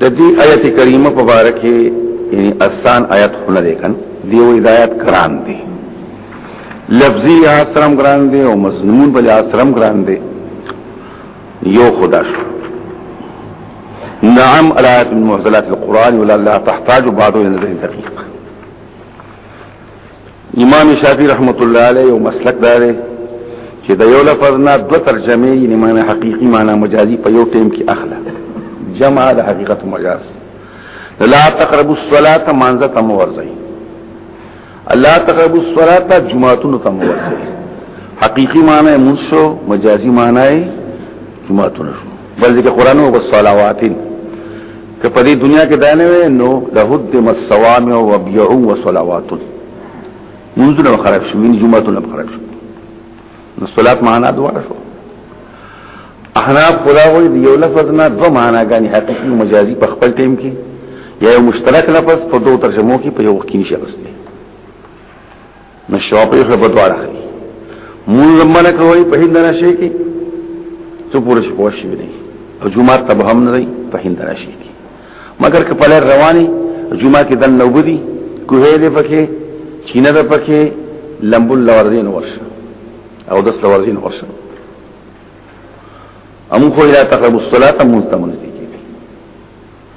[SPEAKER 2] د دې آیت کریمه په اړه کې یعنی آسان آیت خونه دی کن دی وې د آیت کران دی لفظي آسرم کران دی او مضمون بل آسرم کران دی یو خدا شو نعم الایات من محذلات القرآن ولا لا تحتاج بعض الى نظر دقیق امام شافعی رحمت الله علیه یو مسلک دار چې د یو لفظ نه دو ترجمه یې معنی حقيقي معنی مجازي په یو ټیم کې اخلا جمع د حقیقت مجاز لا تقربوا الصلاه مانزه تم ورځي الله تقربوا الصلاه جمعتون تم ورځي حقيقي معنی منشو مجازي معنی جمعتون شو بل ذکر قران او صلوات که په دې دنیا کې دانه وي نو لهدم الصوامع وبيع وصلوات منځونه خراب شو من جمعهونه خراب شو نو صلات معنا دوا شو احناف خدا وي یو لفظ نه دو معنا غاني حقيقي مجازي په خپل ټیم کې یا یو مشترک لفظ په دوه ترجمو کې په یو وخت کې نشي غوښتي نو شوا په خپل دواړه خي مونږ منه کوي په هند راشي کې څو پوره شپه شي نه او جمعه ته به هم نه وي په هند راشي کې مګر که په رواني جمعه کې دن نو بدی کوه دې پکې چینه ده پکې لمبل لوردین ورشه او دس لوردین ورشه امو خو لا تقربوا الصلاه مستمنه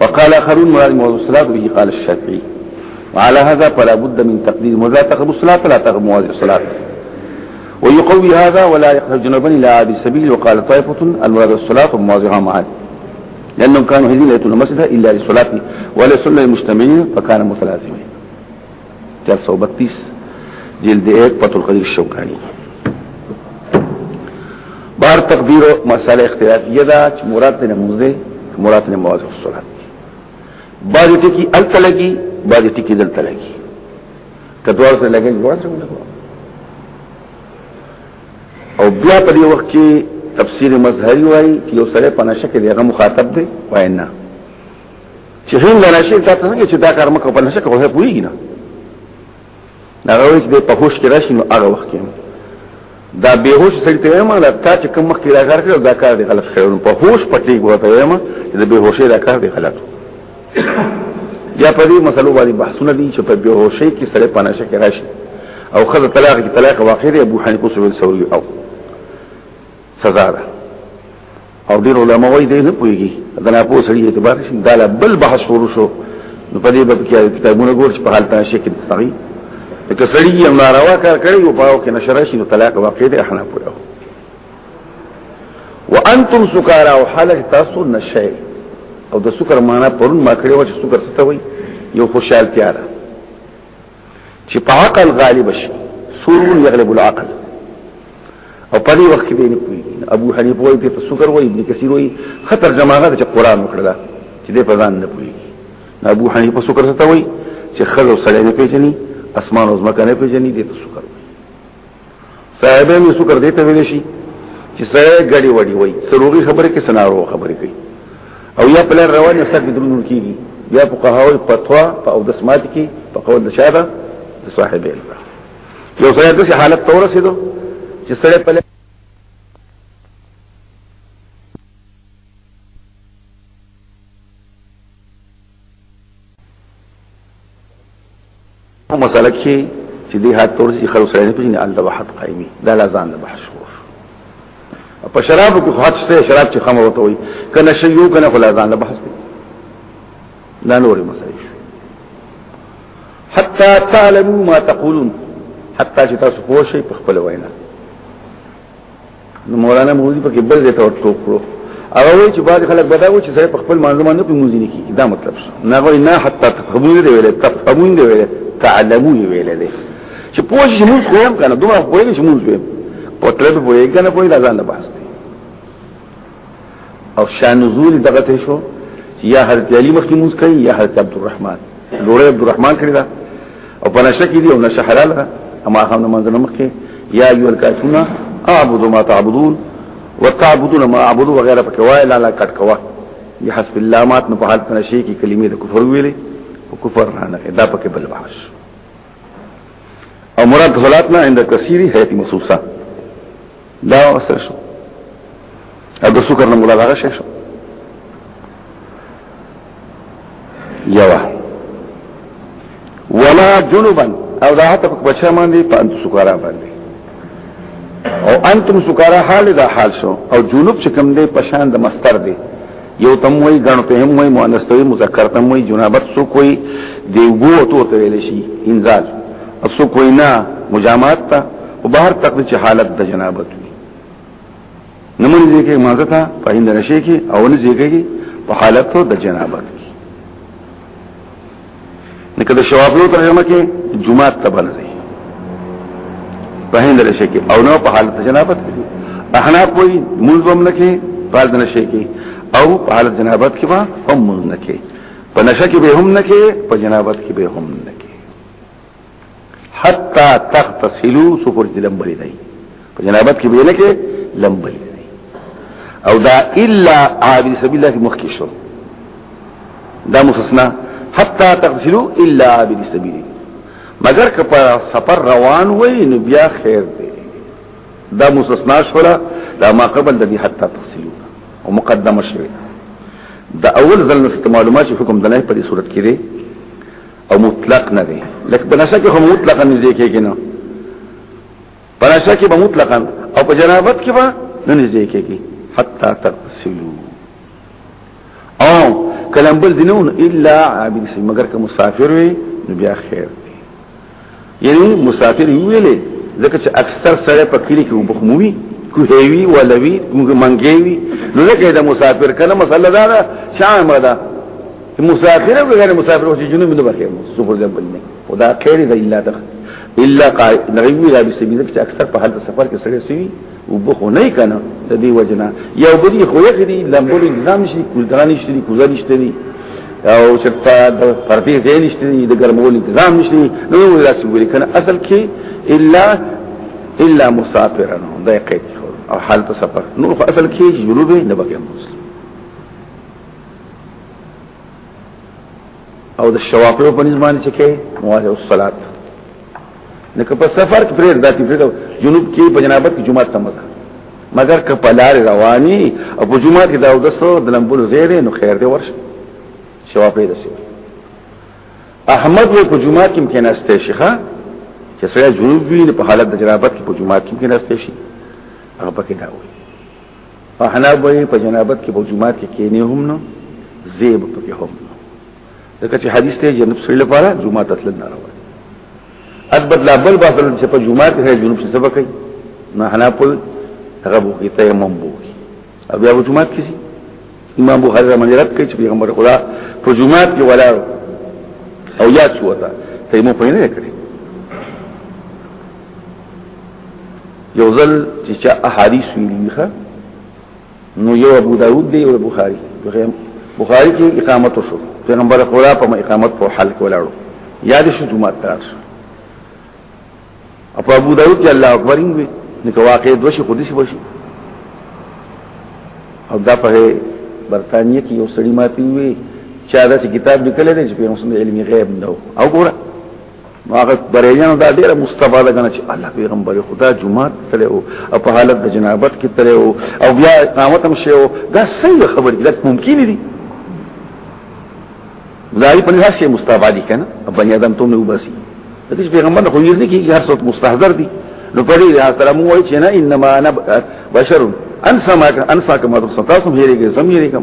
[SPEAKER 2] وقال آخرون مراد موضوع الصلاة به قال الشافعي وعلى هذا فلا بد من تقدير لا تقربوا الصلاة فلا تقربوا موازع الصلاة ويقوي هذا ولا يخرج جنبا إلى عادي السبيل وقال طائفة المراد الصلاة وموازعها معاد لأنهم كانوا هذين لا يتون المسجد إلا للصلاة ولا يصلوا للمجتمعين فكان متلازمين 432 جلد 1 فتح القدیر الشوکانی بار تقدیر او مساله اختلافیه دا چې مراد نه موزه مراد نه مواظب الصلاه بعض ټکی الته لګي بعض ټکی دلته لګي کدوار سره لګي ګوره څنګه او بیا په دې وخت کې تفسیر مظهری وایي چې یو سره په نشه کې دغه مخاطب دی وای نه چې هین دا نشي تا ته نه چې دا کار مکو بل نشه کوه پوي نه دا غوښ به په هوش کې راشي نو هغه وخت کې دا به هوش سړی ته ما دا تا چې کوم مخ کې راګر کړو دا کار دی غلط کړو په هوش پټي ورته ما چې به هوشي دا کار دی غلط یا په دې مسلو باندې بحثونه دي چې په به هوشي کې سره پنه شي کې راشي او خذ طلاق کې طلاق واقع دی ابو حنیفه سوي او سزا ده او ډیر علماء وایي دې نه پويږي دا نه پوه سړي اعتبار شي دا لا بل بحث شروع شو نو په دې باب کې کتابونه ګور چې په حالت نشه کې تغي که سړي یې ناروا کار کړی او پاو کې نشره شي نو طلاق واقع دی احنا پوهه وانتم سکارا او حالت تاسو نشه او د سکر معنا پرون ما کړی و چې سکر څه ته وایي یو خوشحالتیا ده چې په عقل غالب شي سرور يغلب العقل او په دې وخت کې به نه کوي ابو حنیفه وایي په سکر وایي ابن کثیر وایي خطر جماعت چې قران وکړه چې دې په ځان نه پوي ابو حنیفه سکر څه ته وایي چې خزو سره نه پیژني اسمان او زمکه نه پیژني دې ته سکر صاحبین څو کړ دې ته ویل شي چې سره غړي وړي وای سروغي خبره کې سنارو خبره کوي او یا په لار روان سر کې درنور کیږي یا په قهوه فتوا په او دسمات کې په قول نشاده صاحب الله یو سره د حالت تور رسیدو چې سره په په مسله کې چې دې حد تور چې خلک سره نه پېژني ال د وحد قائمي دا لا ځان د بحث شو په شراب کې خاص ته شراب چې خمر وته وي کنه شيو کنه خلا ځان د بحث دی دا نورې مسله شو حتا تعلموا ما تقولون حتا چې تاسو پوه شئ په خپل وینا مولانا مولوی په کې بل ځای ته ورټوک کړو هغه وایي چې بعض خلک بداو چې سړی په خپل مانځه باندې په موزي نه کیږي دا مطلب شو نه غوي نه حتی تفهمون دی ویل تفهمون دی ویل تعلمون ویل دی چې پوه شي موږ خو هم کنه دومره پوهیږي چې موږ ویم په طلب پوهیږي کنه پوهیږي ځان نه باسي او شان نزول دغه ته شو یا حضرت علی مخکې موږ کوي یا حضرت عبدالرحمن لوړې عبدالرحمن کړی دا او په نشه کې دی او نشه حلال ده اما هم نه منځنه مخکې یا ایو الکافرون اعبد ما تعبدون وتعبدون ما اعبد وغيرها پکې وای لا لا کټ کوا یا حسب الله مات نه په حالت نشي کې کلمې د کفر ویلې او کفر نه دا پکې بل بحث او مراد غلاتنا عند کثیری حیات مخصوصه دا وسره شو او د سکر نه مراد هغه شو یوا ولا جنبا او دا حتی په بچا باندې په انت سکارا باندې او انتم سکارا حال دا حال شو او جنوب چې کوم دی پشان د مستر دی یو تم وای غنو ته هم وای مؤنث ته مذکر تم وای جنابت سو کوئی دی وو تو ته ویل شي انزال اسو کوئی نه مجامات ته او بهر تک چې حالت د جنابت وي نمونه دې کې مازه ته په هند نشي کې او نه دې کې په حالت د جنابت لکه د شوافیو ترجمه کې جمعه تبرزي په هند رشه کې او نو په حالت جنابت کې احناف وایي منظم نه کې پال د نشه کې او په حالت جنابت کې به هم منځ نه کې په نشه کې به هم نه کې په جنابت کې به هم نه حتا تغتسلو سفر دې لمبلې دی په جنابت کې به نه کې لمبلې دی او دا الا عابر سبیل الله مخکې شو دا مستثنا حتا تغتسلو الا عابر سبیل مگر که په سفر روان وي نو بیا خیر دی دا مستثنا شولا دا ما قبل د دې حتا تغتسلو او مقدمه شوه دا اول ځل نست معلومات حکم دنه په دې صورت کې دی او مطلق نه دی لکه په نشه کې هم مطلقا نږدې کېږي نو په نشه کې به مطلقا او په جنابت کې به نه نږدې کېږي حتا تغسلوا او کلام بل دینون الا عابد مگر که مسافر وي نو بیا خیر یعنی مسافر ویلې ځکه چې اکثر سره په کلی کې وبخموي کوهوي ولوي منګيوي نو لکه دا مسافر کنه مسله دا ده شامه ده مسافر او غیر مسافر او چې جنوب نه بخیر سفر دی بل نه خدا خیر دی الا ده الا قائد نغوی لا بسبیل چې اکثر په حالت سفر کې سره سوي وبخو نه کنه د دې وجنه یو بری خو یې خري لمبول نظام شي کولدران شي کوزا نشته دي او چرته د پردې ځای نشته دي د ګرمول نظام نشته دي نو یو لاس وګوري کنه اصل کې الا الا مسافرن دا قید او حالت سفر نو اصل کې جنوب نه بګم او د شوافیو په نظام چې کې مواجه الصلات نه که په سفر کې پرې داتې پرې جنوب کې په جنابت کې جمعه تم ده مګر که په لار رواني او په جمعه کې دا ودسو د لمبولو زیره نو خیر دی ورشه شوافی د سیو احمد و په جمعه کې کې نهسته شيخه چې سره جنوب وی په حالت د جنابت کې په جمعه کې کې نهسته شي هغه پکې دا وایي احناب وی په جنابت کې په جمعات کې کینې هم نو زیب پکې هم نو ځکه چې حدیث ته جنب سره لپاره جمعات تل نه راوړي اثبت لا بل باطل چې په جمعات کې جنوب څه سبق کوي نه حنا په هغه بو کې تیمم بو کې او بیا جمعات کې سي امام بخاری رحمه الله کوي چې پیغمبر خدا په جمعات کې ولا او یاد شو تا تیمم په نه کړی یو ځل چې چا احادیث ویلي نو یو ابو داود دی او بخاری بخاری کې اقامت وشو پیغمبر خدا په اقامت په حل کې ولاړو یاد شو جمعه تر اپا ابو داود کې الله اکبر وي نو واقع دوه شي قدس وشي او دا په برتانیې کې یو سړی ماتي وي چا دا کتاب لیکل دی چې په مسند علمي غیب نو او ګوره هغه بریان دا ډیره مستفاده کنه چې الله پیغمبر خدا جمعه تلو او په حالت د جنابت کې تلو او بیا اقامت هم شو دا صحیح خبر دي ممکن دي زاری په هر شي مستفادي کنه بني ادم ته نه وباسي دغه پیغمبر خو یې نه کیږي هر څه مستحضر دي نو په دې لحاظ سره موږ وایو چې نه انما انا بشر انسا ما انسا کما تاسو هیریږئ سم هیریږئ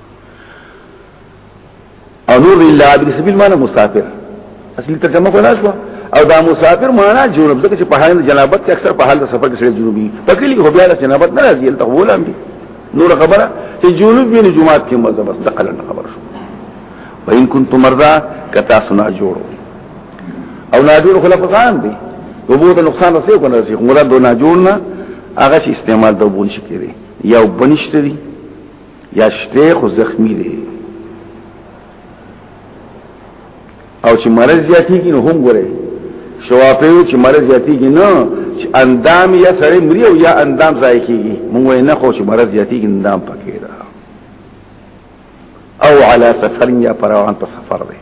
[SPEAKER 2] او نور الا عابر سبیل معنی مسافر اصلي ترجمه کولا شو او دا مسافر معنی جنوب ځکه چې په حال جنابت کې اکثر په حال سفر کې سره جنوبي په کلی کې بیا جنابت نه راځي تل غولم دي نور خبره چې جنوب ویني جمعات کې مزه بس دقل نه خبر شو وان كنت مرضى کتا سنا جوړو او ناجور خلق ځان دي وبو ته نقصان رسې کو نه رسې مراد دو ناجور نه هغه استعمال د وبون شي کېږي یا وبنشتري یا شته خو زخمی دی او چې مرض زیاتیږي نو هم ګوره شوافیو چې مرض زیاتیږي نه چې اندام یا سړی مري او یا اندام ځای کیږي موږ نه خو چې مرض زیاتیږي اندام پکې ده او علی سفر یا پروان په سفر دی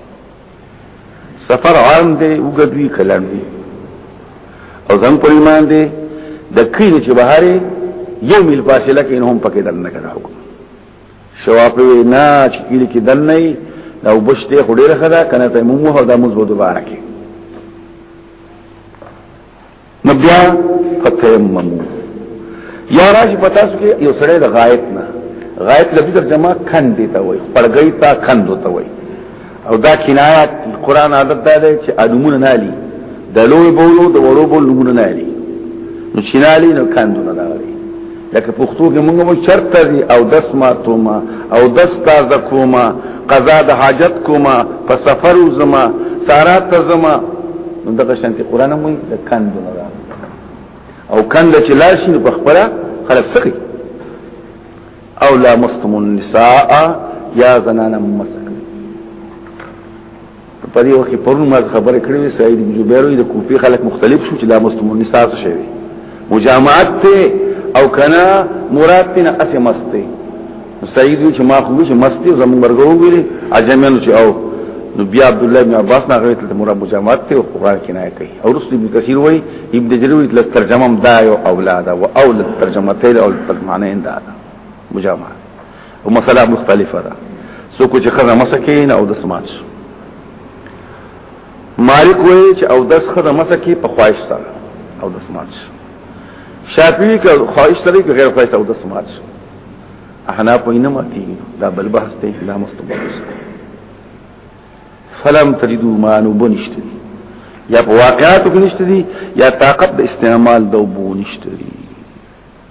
[SPEAKER 2] سفر عام دی وګدوی کلام دی او زم پر ایمان دی د کین چې بهاري
[SPEAKER 1] یو میل فاصله کې هم پکې دن نه کړه حکم شوافه نه چې کلی کې دن نه دا وبشته خډيره خدا کنه ته موږ هدا مزو دوباره کې نو بیا فتیمم یا راشي پتا سو کې یو سړی د غایت نه غایت لفظ ترجمه کند ته وای پړګی تا کند ته وای او دا کنایت قران عادت ده چې علمون نه علی د لوی بولو د وړو بولو نه علی نو چینالی نو کندونه دا لکه پښتو کې موږ مو چرته دي او دس ماتوما او دس تازه کوما قضا د حاجت کوما په سفر زما سارا ته زما دغه شان کې قران مو د کندو نه او کند چې لاړ شي په خپل خلک سخي او لا مستم النساء یا زنانا مسکن په دې وخت کې پرون ما خبرې کړې وې سعید بن جبیر د کوفي خلک مختلف شو چې دا مستمون نساس شوی مجامعات ته او کنا مراد تن اسه مسته سعید چې ما خو چې مسته زمون مرګو ویلې اجمن چې او نو بیا عبد الله بن عباس نه غوښتل ته مراد مجامعات ته او قران کې نه کوي او رسول ابن کثیر وای ابن جریر د ترجمه دا او اولاد او اول ترجمه ته او ترجمه نه انده مجامعات او مسله مختلفه ده سو کو چې خزه مسکه نه او د سماج مالک وای چې او دس خزه مسکه په خواهش سره او د سماج شافعی که خواهش سره که غیر خواهش او د سماج احنا په نه ماتي دا بل بحث ته لا مستقبل فلم تجدو ما نو بنشته یا په واقعاتو کې نشته دي یا طاقت د استعمال د وبو نشته دي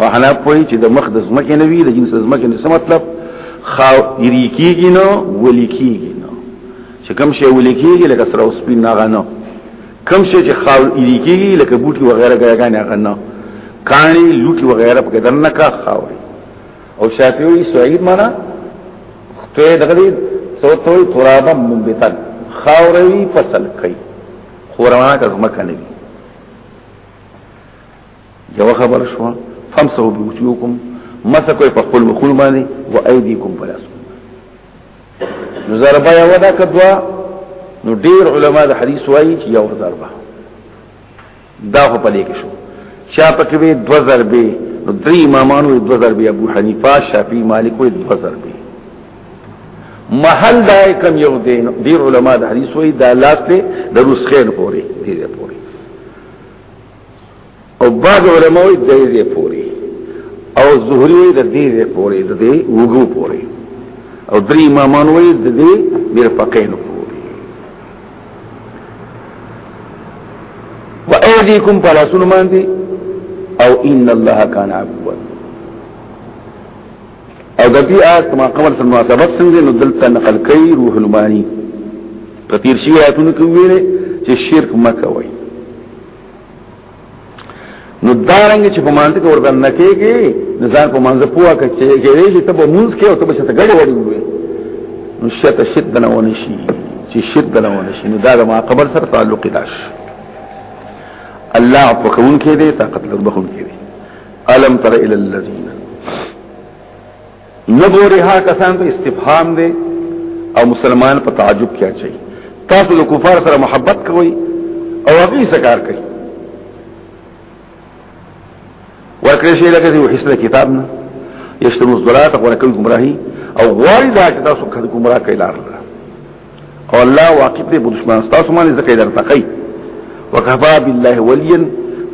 [SPEAKER 1] او حنا پوي چې د مخ د زمکه نه وی د جنس زمکه نه څه مطلب خاو یری کیږي نو ولي کیږي نو چې کوم شی ولي کیږي لکه سره اوس پین نه غنو کوم شی چې خاو یری کیږي لکه بوټي وغیرہ ګاګانې غنو کانی لوټي وغیرہ په دنه کا خاوري او شافعي سعید معنا ته دغه دي سوتوي ترابا منبتن خاوري فصل کوي خورمانه کزمه کنه یو خبر شو فمسحوا بوجوهکم مسکوي په خپل مخونو باندې و ايديکم په لاسو نو ضربه یو دا کدوا نو ډیر علما د حدیث وایي چې یو ضربه دا په پلي کې شو چا پکې به دو ضربه نو درې امامانو دو ضربه ابو حنیفه شافعي مالک وي دو ضربه محل دا کم یو دی ډیر علما د حدیث وایي دا لاس ته د رسخین پوري دی پوري او بعض علماء وی دیزه پوری او زهری وی د دیزه پوری د دی وګو پوری او دری امامان وی د دی میر فقین پوری و ایدیکم پلاسون مان دی او ان الله کان عفوا او د دې آیت په مقابل سره مناسبت څنګه نو دلته نقل کوي روح المانی په تیر شي آیتونو کې ویل چې شرک مکوي نو دا رنګ چې په مانځ کې ورته نه کېږي ځان په مانځ پوها کې کېږي چې ته به مونږ کې او ته به څه ګډ وړي وي نو شته شد نه ونه شي چې شد نه ونه شي نو دا د ما قبر سره تعلق داش الله عفو کوون کې دي طاقت لربخون کې الم تر الى الذين نګوري ها کسان ته استفهام دي او مسلمان په تعجب کې اچي تاسو د کفار سره محبت کوئ او هغه سکار کوي ورکړې شي لکه چې حصہ کتاب نه یشتمو الزلات ورکوي گمراهي او غواړي دا چې تاسو کله گمراه کړئ لار او الله واقف دی په دشمن تاسو باندې ځکه درته کوي وکفا بالله وليا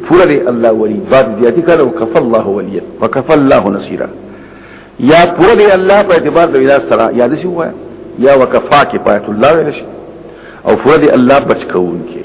[SPEAKER 1] پورا دی الله ولی ذات زیاتی کړه وکفا الله وليا وکفا الله نصيرا یا پورا دی الله په اعتبار د ولاس سره یاد شي وای یا وکفا کفایت الله ویل شي او پورا دی الله بچ
[SPEAKER 2] کوونکی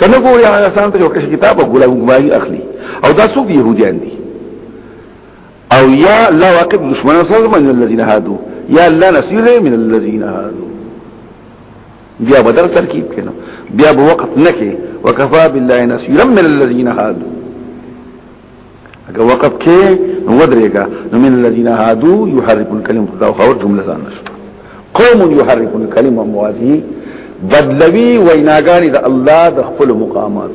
[SPEAKER 2] کنه ګوري هغه سان ته یو کښ کتاب ګلاب ګمایي اخلي او دا څوک يهوديان دي او یا لا واقف دشمنان سره من الذين هادو یا الله نصير من الذين هادو بیا بدر ترکیب کینو بیا بوقت نکی وکفا بالله نصيرا من الذين هادو اگر وقف کې نو ودرېګا نو من الذين هادو يحرفون الكلمه دا خو جمله ځان نشو قوم يحرفون الكلمه موازي بدلوي ویناګانی د الله د خپل مقامات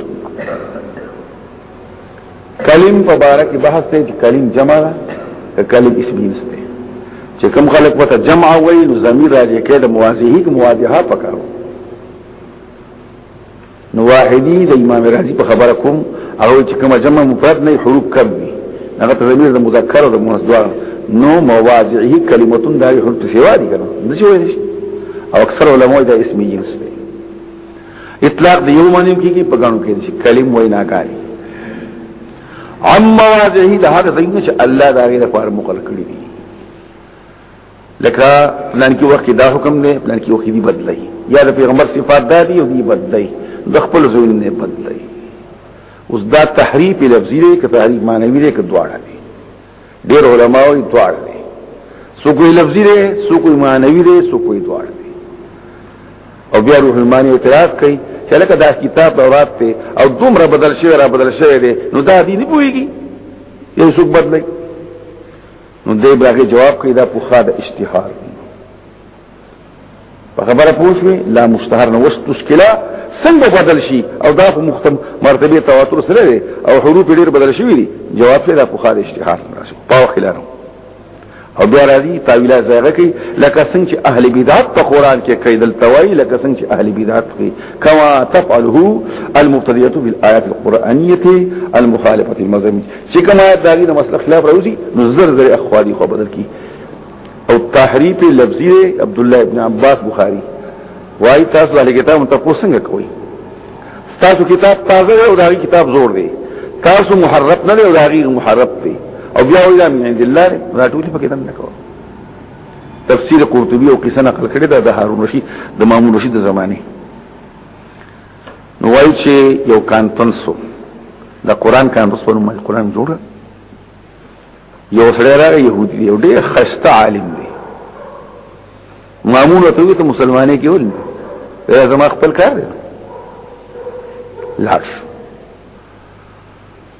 [SPEAKER 2] کلم په باره کې بحث دی چې کلم جمع ده کلم اسم جنس دی چې کوم خلک وته جمع وایي نو ضمیر راځي کې د موازیه کې موازیه پکارو نو واحدی د امام رازی په خبره کوم هغه چې کومه جمع مفرد نه حروف کم وي هغه ته ضمیر د مذکر او د مؤنث دواړه نو مواضعه کلمه دا حروف سوا دي کنه د څه وایي او اکثر علماء دا اسمی جنس دی اطلاق د یو معنی کیږي په ګڼو کې شي کلم وای نه کاری عم مواضعه د هغه ځای چې الله دا غیر لپاره مقرر کړی دی لکه پلان کې وخت دا حکم دی پلان کې وخت دی بدلای یا د پیغمبر صفات دا دی او دی بدلای د خپل ځین نه بدلای اوس دا تحریف لفظي دی که تحریف معنوي دی که دواړه دی ډېر علما وایي دواړه دی سو کوئی لفظي دی سو کوئی معنوي دی سو کوئی دواړه دی او بیا روح المانی اعتراض کوي چې لکه دا کتاب تورات ته او دومره بدل شوی را بدل شوی دی نو دا دی نه پويږي یو څوک بدلای نو دې برغه جواب کړی دا پوخا د اشتهار په خبره پوښوي لا مشتهر نه وست مشکله څنګه بدل شي او دا خو مختم مرتبه تواتر سره دی او حروف ډیر بدل شي وي جواب یې دا پوخا د اشتهار راشي په خلانو او بیا راځي تعویلات زیغه کوي لکه څنګه چې اهل بدعت په قران کې قید التوای لکه څنګه چې اهل بدعت کوي کما تفعله المبتدیه بالآیات القرآنیه المخالفه المذهب چې کوم آیات داغي د مسلک خلاف راوځي نو زر زر اخوالي خو بدل کی او تحریف لفظی دی عبد الله ابن عباس بخاری وای تاسو د کتاب تاسو څنګه کوي تاسو کتاب تازه او داغي کتاب زور دی تاسو محرف نه دی او داغي محرف دی او بیا ویلا من عند الله راټولې پکې دم نکو تفسیر قرطبی او قصه نقل کړی دا د هارون رشید د مامون رشید د زمانه نو وای چې یو کانفرنس د قران کانفرنس په نوم قران جوړ یو سره راغی يهودي یو ډېر خسته عالم دی مامون ته وي ته مسلمانې کې ول دا زما خپل کار دی لاش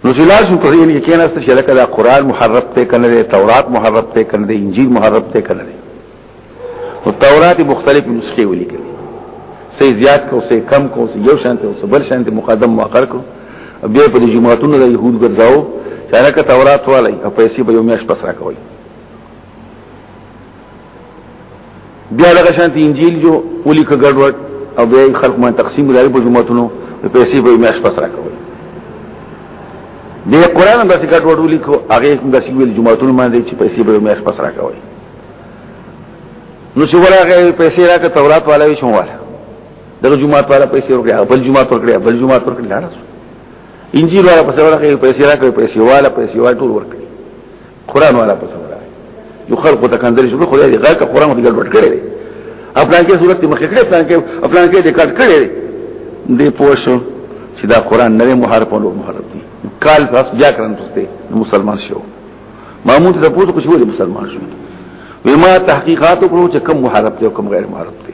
[SPEAKER 2] نو چې لاس په دې کې کېناست چې لکه دا قران محرف ته کنه دی تورات محرف ته کنه دی انجیل محرف ته کنه دی او تورات مختلف نسخې ولیکل سي زیات کو سي کم کو سي یو شانته او بل شانته مقدم مؤخر کو بیا په جمعهتونو د يهود ګرځاو چې لکه تورات والی او پیسې به یو میاش پس راکوي بیا دغه شانتي انجیل جو ولي کګړوټ او بیا خلق ما تقسیم راي په جمعتونو پیسې په میاش پس راکوي بیا قران داسې کټوټ ولي کو هغه کوم داسې ویل جمعتونو باندې چې پیسې په میاش پس راکوي نو چې ورغه پیسې راکړه تورات والا وي شوواله دغه جمعات والا پیسې ورکړه بل جمعات ورکړه بل جمعات ورکړه لاړ انجیل والا پیسې ورکړه پیسې راکړه پیسې والا پیسې واټول ورکړه قران والا په سره یو خلق ته کندل شو خدای دې غاکه قران دې ګډوډ کړی دی خپل کې صورت مخ کړی پلان کې خپل کې دې کټ کړی دی پوښو چې دا قران نه محرف او محرف دی کال پس بیا کرن پسته مسلمان شو مامون ته پوښتنه کوي مسلمان شو وما تحقیقات کو چې کم محرف دی او کم غیر محرف دی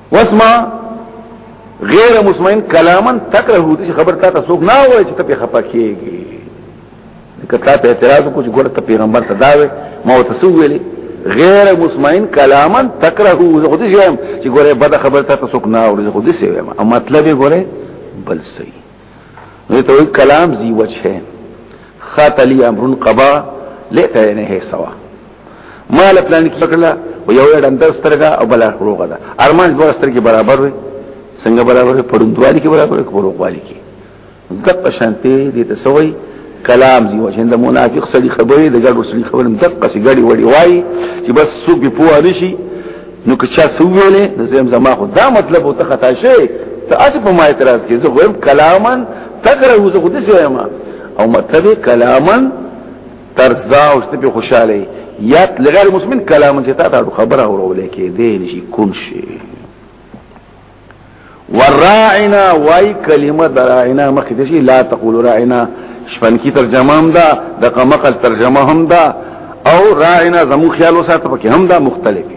[SPEAKER 2] واسمع غیر مسمعين کلامن تکره دي چې خبر تا ته څوک نه وایي چې ته په خپه کیږي کته ته اعتراض کو چې ګوره ته پیغمبر ته داوي ما وتسو ویلي غیر مسمعين کلامن تکره خو دې یم چې ګوره بد خبر تا ته څوک نه وایي خو دې سي ما مطلب ګوره بل صحیح دې ته کلام زی وجه خات علی امرن قبا لئت نه هي سوا مال پلان کې کړلا او یو ډن درسترګه او بل روغه ده ارمان دوه سترګې برابر وي څنګه برابر وي پړوندوالي کې برابر وي کوروغوالي کې دغه شانتي دې ته سوي کلام دی او هند منافق سړي خبرې د ګډو سړي خبرې دقه سي ګډي وړي وای چې بس څوک به پوه نشي نو که چا سویلې نو زم زما خو دا مطلب او ته خطا شي ته اته په ما اعتراض کې زه غویم کلامن تکره زه خو دې سویم او مطلب کلامن ترزا او ست په خوشاله یا لغیر مسلمان کلامن چې تا ته خبره اورولې کې دې نشي کون شي وراعنا وای کلمه دراعنا مخکې د شي لا تقول راعنا شپن کی ترجمه هم ده د قمقل ترجمه هم ده او راعنا زمو خیال وساته پکې هم ده مختلفه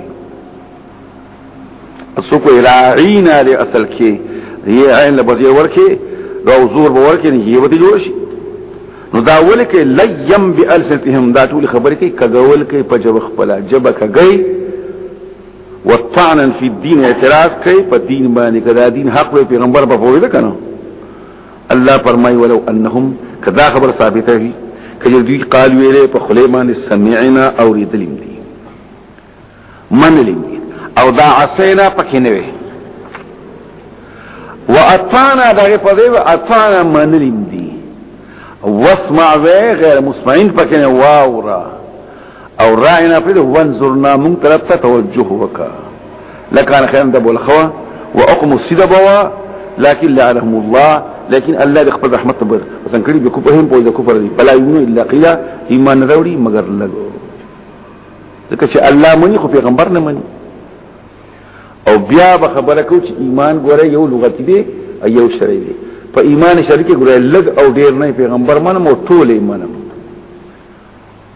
[SPEAKER 2] اسو کو راعنا له اصل کې یې عین لبزی ورکه دا زور به ورکه نه یې ودی جوړ شي نو دا ولکه لیم بالسنتهم دا ټول خبرې کوي کګول کوي په جبخ پلا جبکه گئی وطعنا فی الدین اعتراض کوي په دین باندې کدا دین حق وي پیغمبر په پوهه ده کنه الله فرمای ولو انهم کدا خبر ثابته وي کله دوی قال ویلې په خلی باندې سمعنا او ریدلم دي من لیم او دا عسینا پکې نه وي واطعنا دغه په دې اطعنا من لیم دي واسمع غیر مسمعين پکې واورا او رائنا فی وانظرنا من طرف ته توجه وکا لکان خیان دبو الخوا واقم السدبوا لكن لعنهم الله لكن الله د خپل رحمت په وسن کړي به کوپه هم پوهه کفر دي بلا یونه الا قیلا ایمان نه راوړي مگر لګو ځکه چې الله مني خو پیغمبر نه مني او بیا به خبره کو چې ایمان ګوره یو لغت دی او یو شرعي دی په ایمان شرعي کې ګوره لګ او ډیر نه پیغمبر منم او ټول ایمانم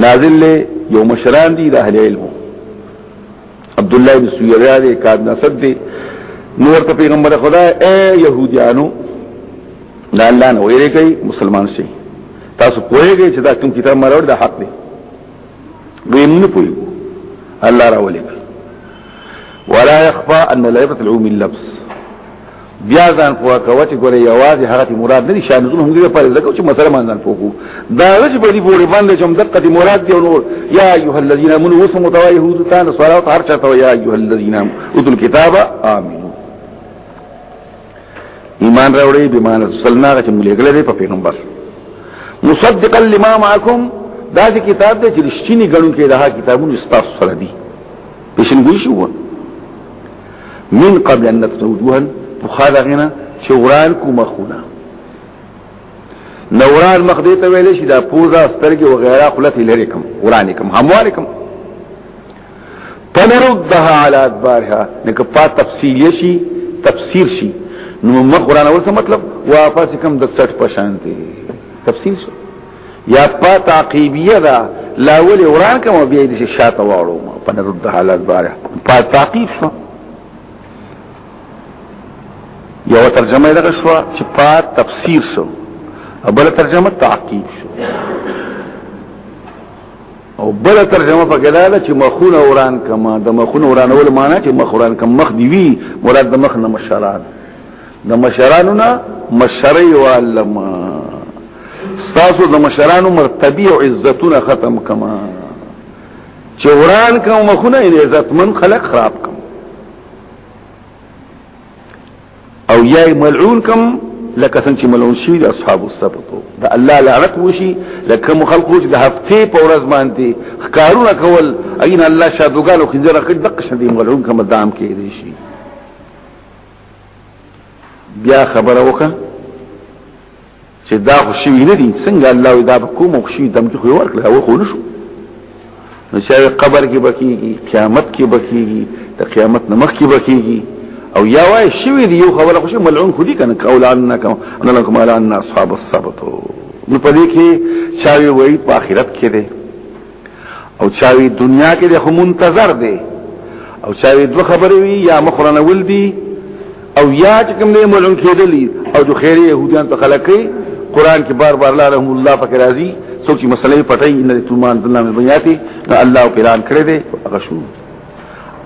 [SPEAKER 2] نازل له یو مشران دی د اهل علم عبد الله بن سویرا دی کاد نسب دی نور ته پیغمبر خدا اے يهوديانو دا الله نه ویری کوي مسلمان شي تاسو پوهیږئ چې دا کوم کتاب مرور د حق دی دوی نه پوي الله راولې ولا يخفى ان لا يبت العوم اللبس بیا ځان پوهه کوه چې ګوره یوازې هغه ته مراد نه دي شان نزول هم دې پر ځکه چې مسله مان ځان پوهو دا رج په دې پورې باندې چې دقه دې مراد دی نو یا ایه الذین امنوا وسم تو یهود تان صلوات هر چا تو یا ایه الذین اوتل کتاب امین ایمان راوړي به مان سلنا چې موږ لګلې دې په پیغمبر مصدقا لما معکم دا دې کتاب دې چې رښتینی غنو کې دا کتابونه استاف سره دي پښین ګوشي وو من قبل ان نتخذ وجوها بخاله غنا چې وران کو مخونه نوران مخ دې ته ویل شي دا پوزا سترګې و غیره خلک لری کوم وران کوم هموار کوم فنردها على ادبارها نک په تفصیل شي تفسیر شي نو مخ وران اول څه مطلب واپس کوم د 60 پشان دي تفصیل شي یا پا تعقیبیه دا لاول وران کم و بیای دیسی شاعت وارو ما پا نرد حالات باره پا تعقیب شو یو ترجمه دغه شو چې پا تفسیر شو او بل ترجمه تعقیب شو
[SPEAKER 1] او بل ترجمه په ګلاله چې مخونه وران کما د مخونه ورانول معنی چې مخ وران کم مخ دی وی مراد د مخ نه مشالات د مشرانو نه مشرۍ والم تاسو د مشرانو مرتبه او عزتونه ختم کما چې وران کوم خونه عزت من خلق خراب کوم او یای ملعون کوم لکه څنګه چې ملعون شي د اصحاب السبت د الله لعنت وشي لکه مخلقو چې د هفته په ورځ باندې ښکارونه کول اين الله شادوګانو خنځره کړ دقه شندې ملعون کوم دام کې دي شي بیا خبره وکړه چې دا خوشي نه دي څنګه الله دا کوم خوشي دم کې خو ورکړه او خو نشو نو چې قبر کې بکیږي قیامت کې بکیږي د قیامت نمخ کې بکیږي او یا وای شوی دی یو خبره خوشي ملعون خو دي کنه قول عننا کما ان لكم على ان اصحاب السبت نو پدې کې چاوي وای په آخرت کې دی او چاوی دنیا کې د خو منتظر دی او چاوی دو خبرې وي یا مخرنه ول دي او یا چې کوم نه ملون کېدلی او د خیر يهوديان ته خلک قرآن کې بار بار لا رحم الله پکې راځي څوک چې مسلې پټي ان تلمان ظلم من بنياتي نو الله او قرآن کړی دی هغه شو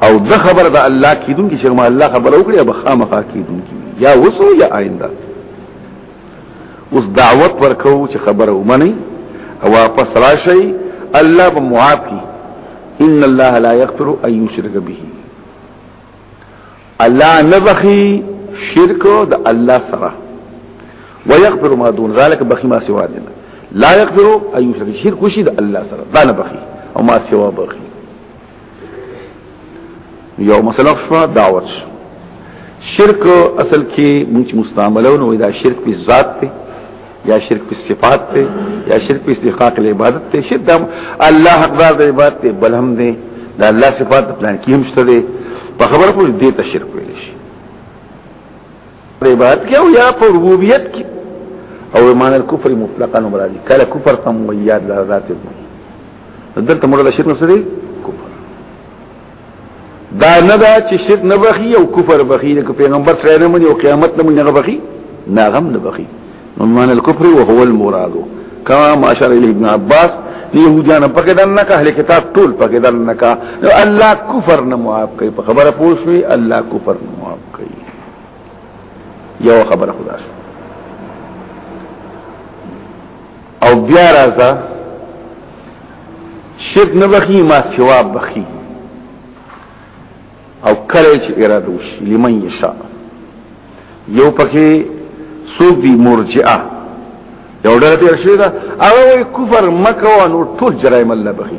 [SPEAKER 1] او د خبر د الله کیدون کې چې ما الله خبر او کړی به خامخا کیدون کې یا وسو یا آینده اوس دعوت ورکو چې خبره ومني او واپس راشي الله به معاف کی ان الله لا یغفر ان یشرک به الله نبخي شرک د الله سره ويغفر ما دون ذلك بخي ما سوا دنا لا يغفر ان يشرك شرك وشي د الله سره دا نبخي او ما سوا بخي یو مسله شو دعوت شرک اصل کې موږ مستعملونه وي دا شرک په ذات ته یا شرک په صفات ته یا شرک په استحقاق العبادت ته شرک د الله حقدار د عبادت ته بل هم دی د الله صفات په پلان کې هم شته دی په خبره پوه دې ته شرک ویل شي د عبادت کې او یا په ربوبیت کې او ایمان الکفر مطلقاً مرادي کله کفر تم ویاد لا ذات دی دلته موږ له شرک نه سره کفر دا نه دا چې شرک نه بخي او کفر بخي نه پیغمبر سره نه مني او قیامت نه مني نه بخي نه غم نه بخي نو معنی الكفر وهو المراد کما ما اشار الیه ابن عباس يهوديان پکې دنه کا اهل کتاب ټول پکې دنه کا نو الله کفر نه معاف کوي په خبره پوښوي الله کفر نه معاف کوي یو خبره خدا شو او بیا راځه شرک نه بخي ما سوا بخي او کله چې اراده وشي لمن یشاء یو پکې سوق دی مرجئه یو ډېر تیر شوی دا او کفر مکه او ټول جرایم الله بخي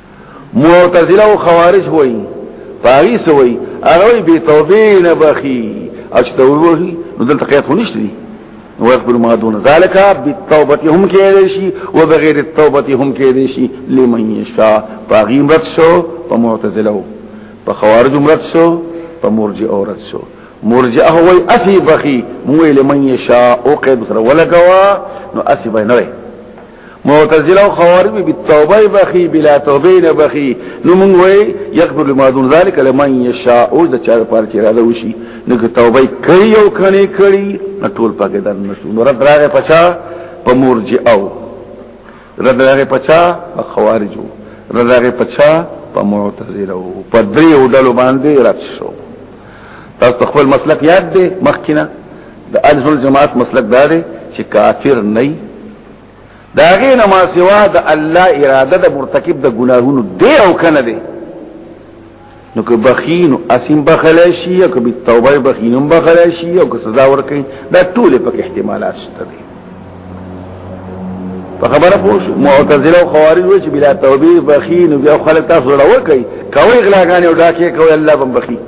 [SPEAKER 1] معتزله او خوارج وای پاغي سوی هغه به توبه نه بخي اچ توبه وي نو دلته قید خو نشته دي ويقبل ما دون ذلك بالتوبه هم کېدې شي او بغیر التوبه هم کېدې شي لمن يشاء پاغي مرت شو په معتزله په خوارج مرت شو په مرجئه اورت شو مرجئه هو اسی بخي مو لمن يشاء او قید سره ولګوا نو اسی به نه معتزله او خوارج به توبه بخي بلا توبه نه بخي نو موږ وای یغفر لما دون ذلك لمن يشاء او د چا پر کې راځي وشي نو که توبه کوي او کني کوي ټول پکې در نشو نو رد راغه پچا په مرجئ او رد راغه پچا په خوارج او رد راغه پچا په معتزله او په دې وډلو باندې رد شو تاسو خپل مسلک یاد دی مخکینه د اهل جماعت مسلک دار چې کافر نه دا غي نه ما سوا د الله اراده د مرتکب د ګناهونو دی او کنه دی نو که بخین اسیم بخلای شي او که توبه بخینم بخلای شي او که سزا ورکړي دا ټول په احتمالات شته دي په خبره پوه معتزله او خوارج وایي چې بلا توبه بخین بیا خلک تاسو راوړي کوي غلاګانې او ډاکې کوي الله بم بخین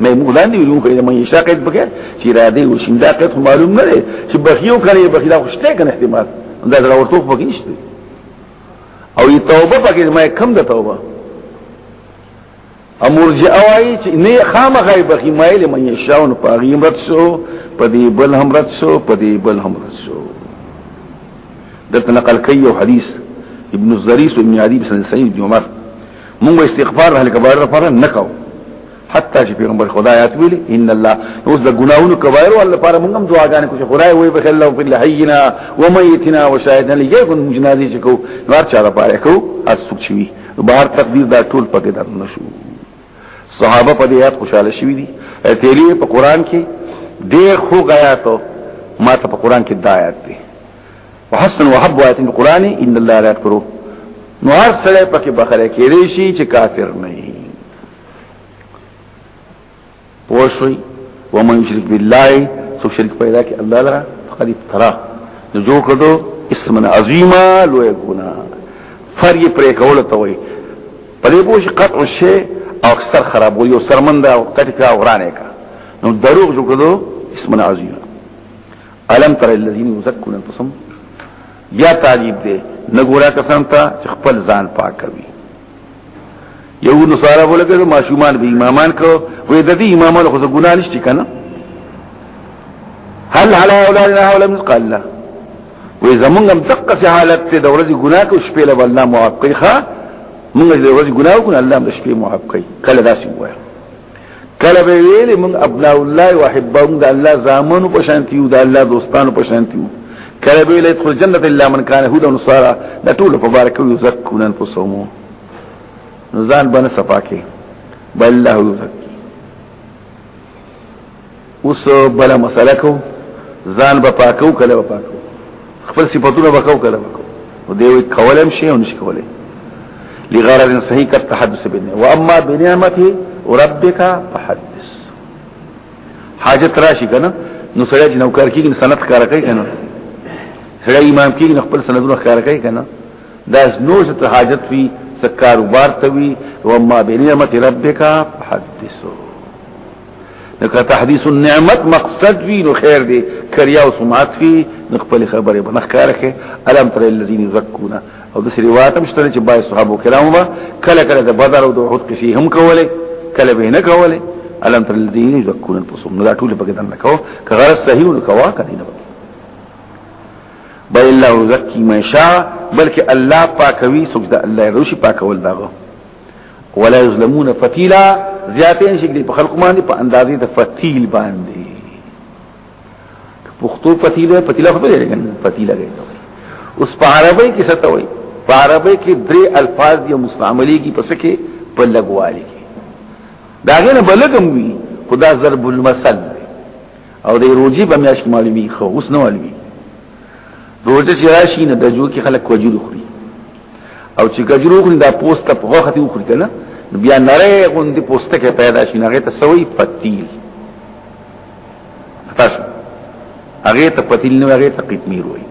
[SPEAKER 1] مې موږ لاندې ویلو په من یشا قید پکې چې را دی او شیندا قید معلوم نه دی چې بخیو کړي بخیل خوشته کنه احتمال دا زړه ورته پکې نشته او ای توبه پکې ما کم د توبه امور جه اوای چې نه خامخای بخی مایل من یشا نو پاغي مرت شو پدی بل هم رت شو پدی بل هم رت شو دلته نقل کوي حدیث ابن الزریس ابن عدی بن سعید بن عمر موږ استغفار اهل کبایر لپاره نکاو حتی چې پیغمبر خدا آیات ویلي ان الله اوس د ګناونو کبایر ول لپاره موږ هم دعاګانې کوو چې خدای وي بخل الله فی الحینا و میتنا و شاهدنا لګون موږ نازي چې کو نور چا لپاره کو اس سوچوي بهر تقدیر دا ټول پکې در نشو صحابه په دې آیات خوشاله شوي دي تیری په قران کې ډېر خو غیاتو ما ته په قران کې دایات دي وحسن وحب آیت القرآن ان الله لا یغفر نو هر سره پکې بخره کېږي شي چې کافر نه وي پوښوي ومن یشرک بالله سو شرک پیدا کې الله لرا فقد افترا نو جو کړو اسم عظیما لوی ګنا فر یې پرې کول ته وي پدې پوښ قطع شي او اکثر خراب وي او سرمنده او کټکا ورانه کا نو دروغ جو کړو اسم عظیما الم تر الذين يزكون انفسهم بیا تعجب دی نګورا کسان ته خپل ځان پاک کوي یو نو سارا بولګه ماشومان به امامان کو وې د دې امامانو خو ګناه نشته کنه هل على اولادنا حول من قال لا وې زمونږ هم دقه سه حالت ته د ورځې ګناه کو شپې له الله معاف کوي ښا موږ د ورځې ګناه کو الله د شپې معاف کوي کله داسې وایي کله به ویلې موږ ابنا الله او احبهم د الله زامنو په شان تیو د الله دوستانو په شان تیو کله به ویلې ادخل جنت الا من كان هودا نصارا د ټول په بار کې یو زک کونن په سومو نو ځان باندې صفاکه بل له یو زک اوس بل مسله کو ځان به پاکو کله به پاکو خپل صفاتونه به کو کله به کو او دی کولم شي او نش کولای لغرض صحیح کا تحدث بنه و اما بنعمته ربک فحدث حاجت راشي کنه نو سړی چې نوکر کیږي سند کار کوي کنه سړی امام کیږي خپل سندونه کار کوي کنه دا نور څه حاجت وی سکاروبار توی و اما بنعمت ربک فحدثو لکه تحديث النعمت مقصد وی نو خیر دی کریا او سمعت وی نو خپل خبره به نخکار کې الم تر الذين يزكون او د روایت هم شته چې بای صحابه کرام وا کله کله د بدر او د احد کسی هم کوله کله به نه کوله الم تر الذين يزكون انفسهم نو دا ټول په کتان نه کو که غرض صحیح نو کوا کړي نه بل الله يزكي ما شاء بلکې الله پاکوي سجده الله روشي پاکول داغه ولا یظلمون فتیلا زیاتې نشي کړي په خلق باندې په اندازې د فتیل باندې پښتو فتیله فتیله خبره ده کنه فتیله ده اوس په عربی کې څه ته وایي په عربی کې درې الفاظ دي مستعملي کې پس کې په لګوالي کې دا غنه بلګم وي خدا ضرب المثل او د روجي بمیاش معلومي خو اوس نه معلومي روزه چې راشي نه د جو کې خلک کجورو خوري او چې کجورو خوري دا پوست په غوخه ته خوري کنه بیا نره غوندي پوست کې پیدا شي نه ته سوي پتیل تاسو هغه ته پتیل نه هغه ته قطمیر وایي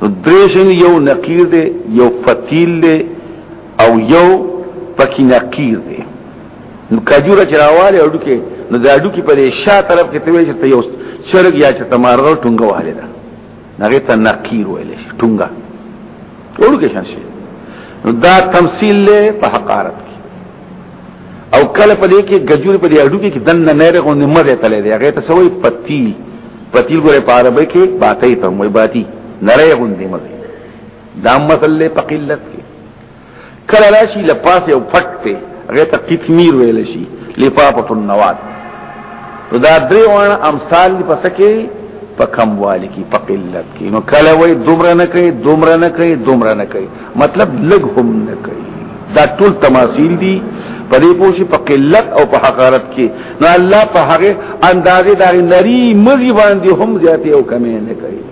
[SPEAKER 1] نو درېشن یو نقیر دی یو پتیل دی او یو پکې نقیر دی نو کجوره چې راواله اډو کې نو دا اډو کې په دې شا طرف کې ته وې چې ته یو چرګ یا چې تمارغه ټنګه واله ده هغه ته نقیر ویل شي ټنګه اډو کې شان شي نو دا تمثيل له په حقارت کې او کله په دې کې کجوره په دې اډو کې دنه نه رغو نه مده تلې دی هغه ته سوې پتی پتی ګوره په عربی کې باتی ته مې باتی نره غوندې مزه دا مسله په قلت کې کله راشي لپاسه او پټ په هغه ته قطمیر ویل شي لفافه النوات دا درې وان امثال په سکه په کم والی کی په قلت کی نو کله وای دومره نه کوي دومره نه کوي دومره نه کوي مطلب لګ هم نه کوي دا ټول تماثيل دي په دې پوښي په قلت او په حقارت کې نو الله په هغه اندازې دا نری مزي باندې هم زیاتې او کمې نه کوي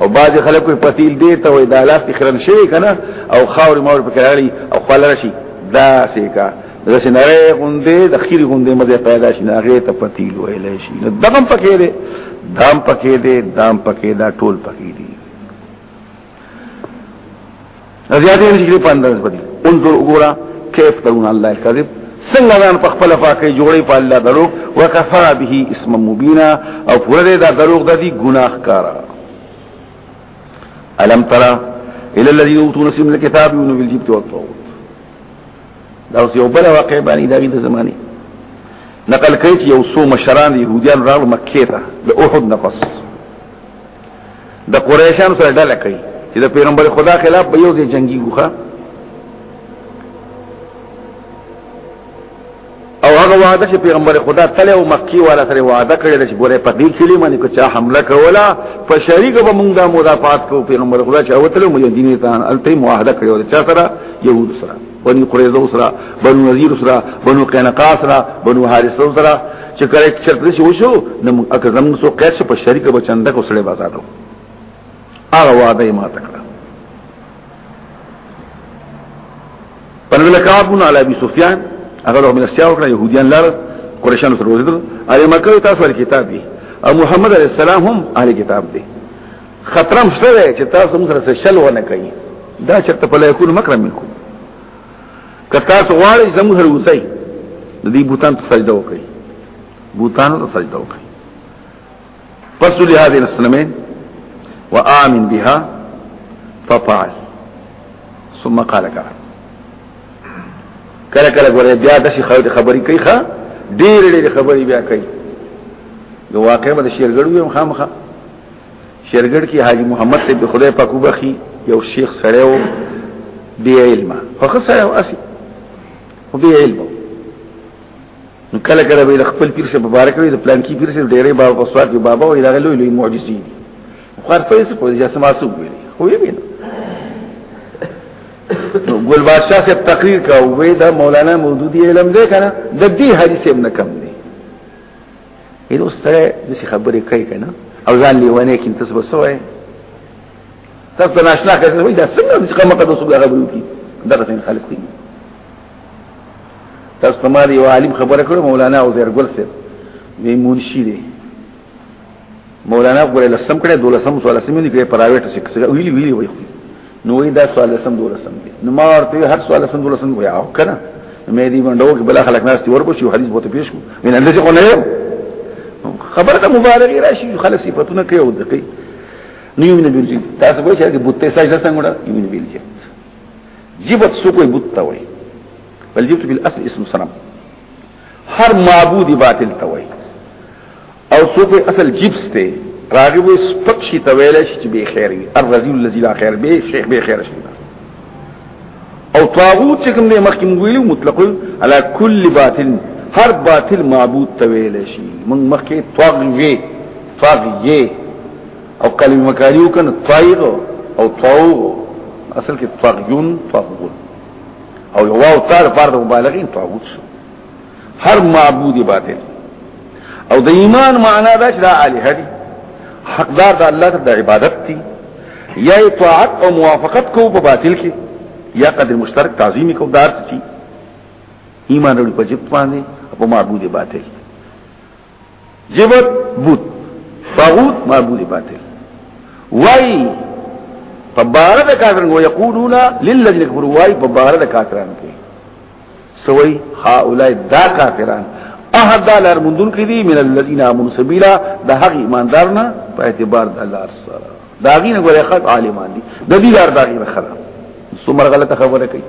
[SPEAKER 1] او بعض خلکو پتیل دی ته وای دا لاس کې خرن شوی کنه او خاور مور په کړی او خپل راشي دا سیکا دا سنره غوندې د خیر غوندې مزه پیدا شي هغه ته پتیل ویل شي نو دغم پکې دی دام پکې دی دام پکې دا ټول پکې دی زیاتې نشي په انداز باندې انظر وګوره کیف ترون الله الكذب څنګه ځان په خپل فاکه جوړي په الله درو وکفا به اسم مبینا او پرده دا دروغ د دې ګناه کارا الم ترى الى الذين اوتوا نصيب من الكتاب يؤمنون بالجبت والطاغوت دا اوس یو بل واقع باندې دا د زمانه نقل کوي چې یو څو مشران يهوديان راغلو مکه ته د احد نفس د قریشانو سره ډله کوي چې د پیغمبر خدا خلاف به یو ځای جنگي وخه او هغه وعده چې پیغمبر خدا تله او مکی والا سره وعده کړی چې ګوره په دې کلی باندې کو چا حمله کولا په شریک به موږ د مدافعات کو پیغمبر خدا چې او تله مو دیني ته الته معاهده کړو چې سره یو سره بني قريظه سره بنو نذير سره بنو قينقاع سره بنو حارثه سره چې کله چرته شي وشو نو اګه زموږ سو قید شو په شریک به چنده کو سړي بازار نو هغه وعده ما تکړه پر لکابون علی ابي سفيان هغه له مرسیا وکړه يهوديان لار قريشان سره وزیدل علي مکه تاسو کتاب دي او محمد عليه السلام هم اهل کتاب دي خطرم سره چې تاسو موږ سره شل ونه کوي دا چرته په لایکون مکرم کو که تاسو غواړئ زموږ سره وسی د دې بوتان ته سجده وکړئ بوتان ته سجده وکړئ پس له هذه السلمين وآمن بها ففعل ثم قال كعب کله کله ګوره بیا د شي خبرې کوي ښا ډېر ډېر خبرې بیا کوي نو واقعا د شیرګړو هم خامخه شیرګړ کې حاجی محمد سے به خدای پاک وبخي یو شیخ سره و بی علم فخ سره و اسی و بی علم نو کله کله به خپل پیر سے مبارک وي د پلان کې پیر سے ډېرې بابا په سواد کې بابا وي دا لوی لوی معجزې دي خو هر پیسې په ځای سم معصوم وي خو یې بینه ګل بادشاہ سے تقریر کا وې دا مولانا مودودی علم دې کنه د دې حدیث ابن کم یو سره د څه خبرې کوي کنه او ځان لیوانه کې تاسو وسوي تاسو ناشنا کړئ وای دا څنګه چې کومه قد وسو هغه بلو کی دغه څنګه خلق دي تاسو تماري یو عالم خبره کړو مولانا عزیر ګل سره وی منشي دی مولانا غوړې لسم کړه دولسم سوال سمې نه کړې پرایویټ سکس ویلی ویلی وای نو وی دا سوال لسم دولسم دی نو ما ورته هر سوال لسم دولسم وای او کنه مې دې منډو کې بل خلک ناس تی ورپښې حدیث بوته پیش کو من اندې خو نه خبره ته مبالغه راشي خلک صفاتونه کوي او دقي نو یو نبی جی تاسو به چې بوته سجده څنګه یو نبی جی جبت سو کوئی بوته وای بل جبت بالاصل اسم صنم هر معبود باطل ته وای او څوک اصل جبس ته راغي وي سپک شي ته ویل شي چې به خیر وي الرزيل الذي لا خیر به شیخ به خیر شي او طاغوت چې کوم دې مخکې ویلو مطلق على كل باطل هر باطل معبود ته ویل شي موږ مخکې طاغوي طاغيه او کلمه مکاریو کنه طایغ او طاغو اصل کې طاغیون طاغون او یو واو تار فرد مبالغه طاغوت شو هر معبود باطل او د ایمان معنا دا چې دا الہ دی حقدار د الله ته د عبادت دی یا طاعت او موافقت کو په باطل کې یا قدر مشترک تعظیم کو دار چی ایمان وروړي په جپ باندې په معبود باطل جبت بوت طاغوت معبود باطل وای په بار د کافرن و یقولون للذین کفروا وای په بار د کافرن کې سوی هؤلاء دا کافران احد لار مندون کې دي من الذین امنوا سبیلا د حق ایماندارنا په اعتبار د الله سره دا غینه غوړي خلق عالمان دي د دې لار دا غینه خلق څومره غلطه خبره کوي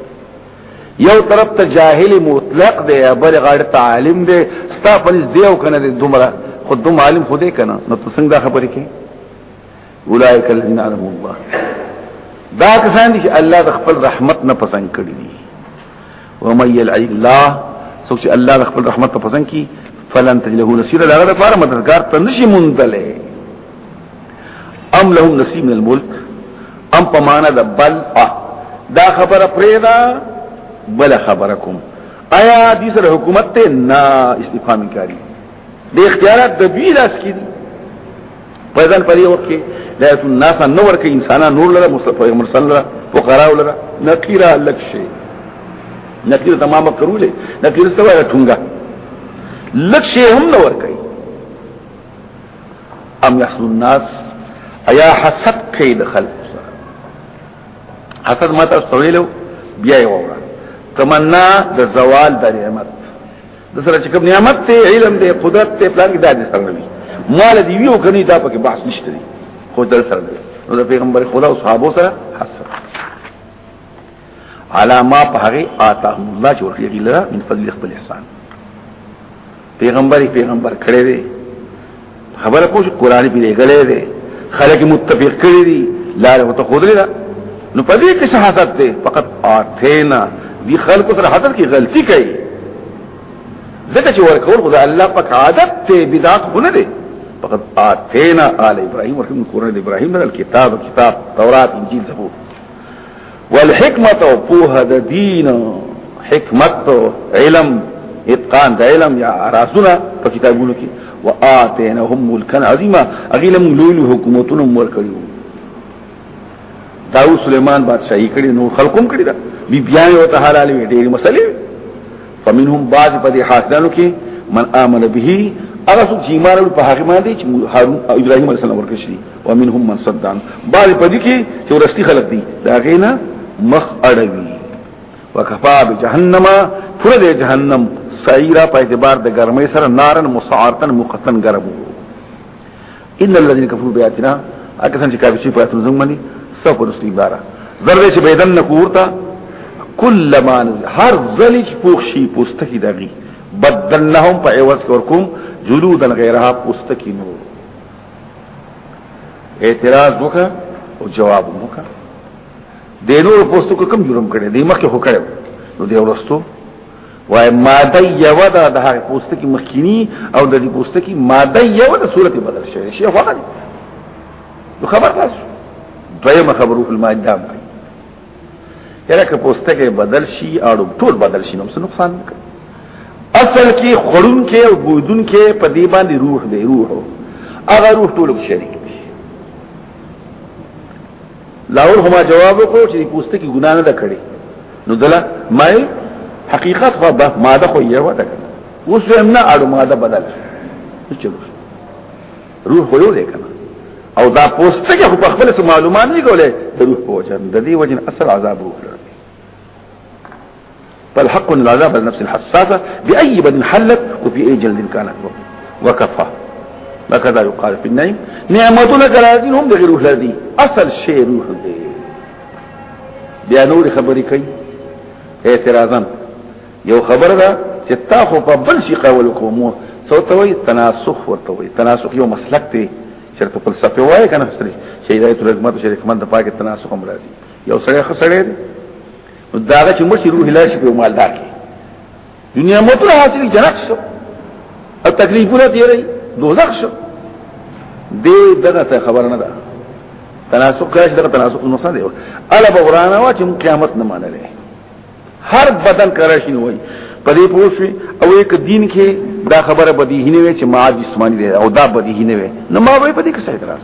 [SPEAKER 1] یو طرف ته جاهل مطلق دی بل غړ ته عالم دی ستا پنځ دیو کنه دی دومره خود دوم عالم خو دی کنه نو ته څنګه خبرې کې اولائک الذین علم الله دا کسان دي چې الله د خپل رحمت نه پسند کړی دي و مې یل الله سوچ الله د خپل رحمت نه پسند کی فلن تجلهو نصير لغه لپاره مددگار ته نشي مونږ ام لهم نصیب من الملک ام په معنا د بل ا دا خبره پرېدا بل خبره کوم آیا دې سره حکومت ته نه استفهام کوي د اختیارات د دوی لاس کې دي په ځل پرې وخت کې لا الناس نور کې انسانان نور لره مصطفی مرسل لره فقرا لره نقیرا لک شي نقیر تمامه کرولې نقیر څه وایي ټنګه لک شي هم نور کوي ام يحسد الناس ایا حسد کوي د خلق سره حسد ماته استویلو بیا یې وره تمنا د زوال د نعمت د سره چې کوم نعمت ته علم دی قدرت ته پلان کې دادې سره وي مال دی یو کني دا پکې بحث نشته دی خو در سره دی نو د پیغمبر خدا او صحابه سره حسد علا ما په هغه آتا الله چې ورکړي دي لره من فضل خپل احسان پیغمبري پیغمبر کړي دي خبره پوښ قرآني پیلې غلې دي خلک متفق کړي دي لا له ته خود لري نو په دې کې شهادت ده فقط آتینا دي خلکو سره حاضر کی غلطي کوي ځکه چې ورکول خدای الله پاک عادت ته بدعت خونه دي فقط آتینا آل ابراهيم ورکوم قرآن ابراهيم نه کتاب کتاب تورات انجيل زبور والحکمت او پوهه د دین حکمت او علم اتقان د علم یا راسونه په کتابونو کې وآتینهم ملکا عظیما اغیلم لوی حکومتونه مور کړیو داو سلیمان بادشاہي کړی نو خلقوم کړی دا بی بیان او تعالی له ډېری مسلې فمنهم بعض په دې حاصلانو کې من آمن به هغه څوک چې ایمان ورو په هغه باندې چې هارون او ابراهيم عليه السلام ورکړي شي او منهم من صدان بعض په دې کې چې ورستي خلک دي دا غینا مخ اړوي وکفا بجهنم پر دې جهنم سعيرا په اعتبار د ګرمۍ سره نارن مسعرتن مقتن ګرمو ان الذين كفروا بآياتنا اکسان چې کافر شي په اتن زمونږ باندې سب رسلی بارا زرد چې بيدن نکورتا کل ما هر ذلی چې پوښ شي پوستکی دغي بدلنهم په عوض کې ورکوم جلودا غیرها پوستکی نور اعتراض وکا او جواب وکا د نور پوستو کوم جرم کړي دی مخکې هو کړو نو دی ورستو وای ماده یو ده د هغه پوستکی مخکینی او د دې پوستکی ماده یو ده صورت بدل شوی شیخ وغه نو خبر تاسو دویمه خبرو په ماده دام کوي یره که پوستکی بدل شي او ټول بدل شي نو څه نقصان نه کوي اصل کې خړون کې او بودون کې په دې باندې روح دی روح هغه روح ټول شریک لاور هما جواب وکړو چې پوسټ کې ګنا نه کړی نو دلا مې حقیقت خو به ماده خو یې وته کړ اوس هم نه اړو ماده بدل چلو روح خو یو دی کنه او دا پوسټ کې خو خپل څه معلومات نه کولای د روح په وجه د دې وجه اصل عذاب روح لري بل حق العذاب النفس الحساسة بأي بد حلت وفي أي جلد كانت وكفى هكذا يقال في النعيم نعمتنا كرازين هم دغير روح لدي أصل شيء روح دي بیا نور خبرې کوي اعتراضا یو خبر ده چې تا خو په بل شي قول کوم سو ته وي تناسخ ورته وي تناسخ یو مسلک دی چرته فلسفه وای کنه سره شي دایته لازمه شریک مند پاکه تناسخ هم راځي یو سره خسړې دا هغه چې مرشي روح لا شي په مالدار کې دنیا موتر حاصل جنت شو او تکلیفونه تیرې دوزخ شو دې دغه ته خبر نه ده تناسق کاش دغه تناسق نو سره دی الا بغرانه وا چې قیامت نه مانلې هر بدن کراشي نه وای په دې پوښي او یک دین کې دا خبره بدیهینه وي چې ما جسمانی دی او دا بدیهینه وي نو ما به په دې کې څه اعتراض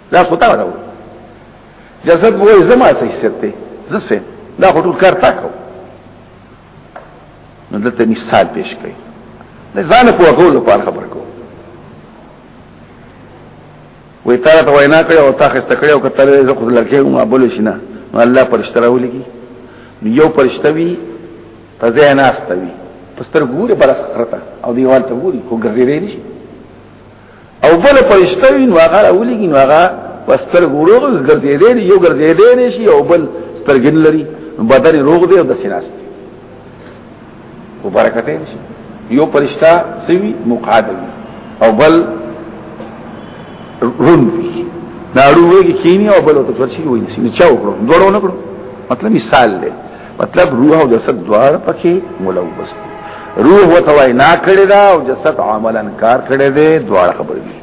[SPEAKER 1] لاس پتا راو جسد وای زما څه حیثیت دی زسه دا هټول کار تا کو نو دلته مثال پیش کړي د ځان په وګول په خبر کو وې تا ته وینا کړې او تا خسته کړې او کتل زه خو لکه ما بوله شنه نو الله پرشتہ راولېږي یو پرشتہ وی په ځای نه استوي پستر ګوره برس خرته او دیوال ته ګوري خو ګرځېدې نشي او بل پرشته وي نو هغه راولېږي نو هغه په سترګو روغ وي ګرځېدی نه یو ګرځېدی نه شي او بل سترګې نه لري بدن یې روغ دی او داسې ناست دی خو برکت یې نشي یو پرشته څه وي مقعد وي او بل روڼ وي دا روڼ وي کینی او بل ته ورشي وي نشي نه چا وکړو دوړو نه کړو مطلب مثال دی مطلب روح او جسد دوار پکې ملوث دي روح وتوای نه کړی دا او جسد عملا کار کړی دی دوار خبرې دي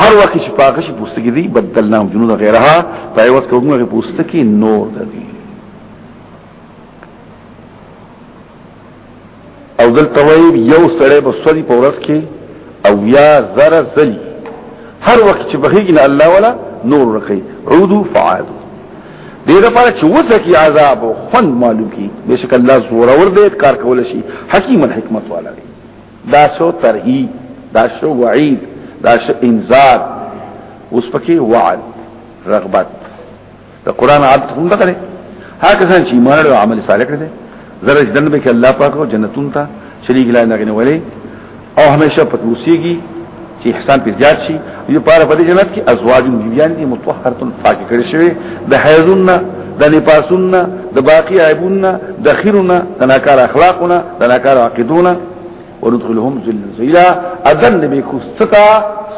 [SPEAKER 1] هر وخت چې پاکه شي پوستکی دي بدلنا جنود غیرها پایوس کومه پوستکی نور دي او دلته وایي یو سړی به سوري په ورځ کې او یا زر زل هر وخت چې بخیږي نه الله ولا نور رکی عودو فعادو دې لپاره چې وسه کې عذاب او خوند معلوم کی بشک الله زور اور دې کار کول شي حکیم الحکمت والا دی دا شو ترهی دا شو وعید دا شو انذار اوس پکې وعد رغبت د قران عادت هم دغه هغه څنګه چې ایمان او عمل صالح کړی دی زره جنت به کې الله پاک او جنتون ته شریک لا نه غنولې او همیشه په روسيږي چې احسان په زیات شي یو پاره په جنت کې ازواج بیان دي متطهرتن پاک کړي شوی د حیزن د نفاسن د باقی عیبون د خیرنا د ناکار اخلاقنا د ناکار عقیدونه وندخلهم زلزلا اذن به کوستا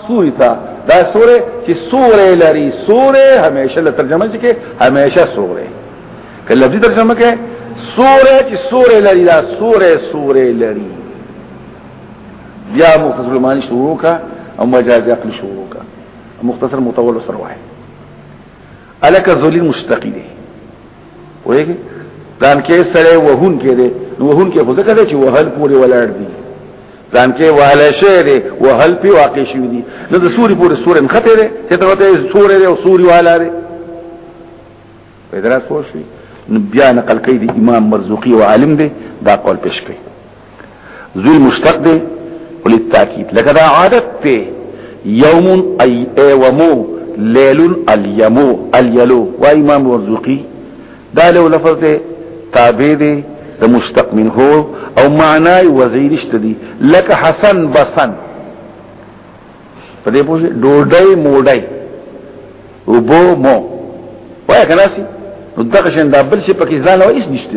[SPEAKER 1] سوري تا دا سوره چې سوره لري سوره همیشه له ترجمه کې همیشه سوره کله دې ترجمه کې سوره چې سوره لري دا سوره سوره لري بیا مختصر معنی شروع کا او مجاز عقل شروع کا مختصر مطول سره وایي الک ذلیل مستقی دی وایي ځان کې سره وهون کې دی نو وهون کې خو ځکه دی چې وهل پورې ولاړ دی ځان کې واله شی دی وهل په واقع شوی دی نو د سوري پورې سورې مخته دی چې ته وته سورې دی او سوري واله دی پیدراس پوه شوی بیا نقل کوي د امام مرزوقي او عالم دی دا قول پیش کوي ذل مشتق دی ولې تاکید لکه دا عادت ته یوم ای ایومو لیل الیمو الیلو و امام ورزقی دا له لفظ دی تابع دی د مشتق منه او معنای وزیرشت دی لکه حسن بسن په دې پوښي ډوډۍ موډۍ وبو مو وای کناسي نو دغه شین دا بل شي پکې ځان او هیڅ نشته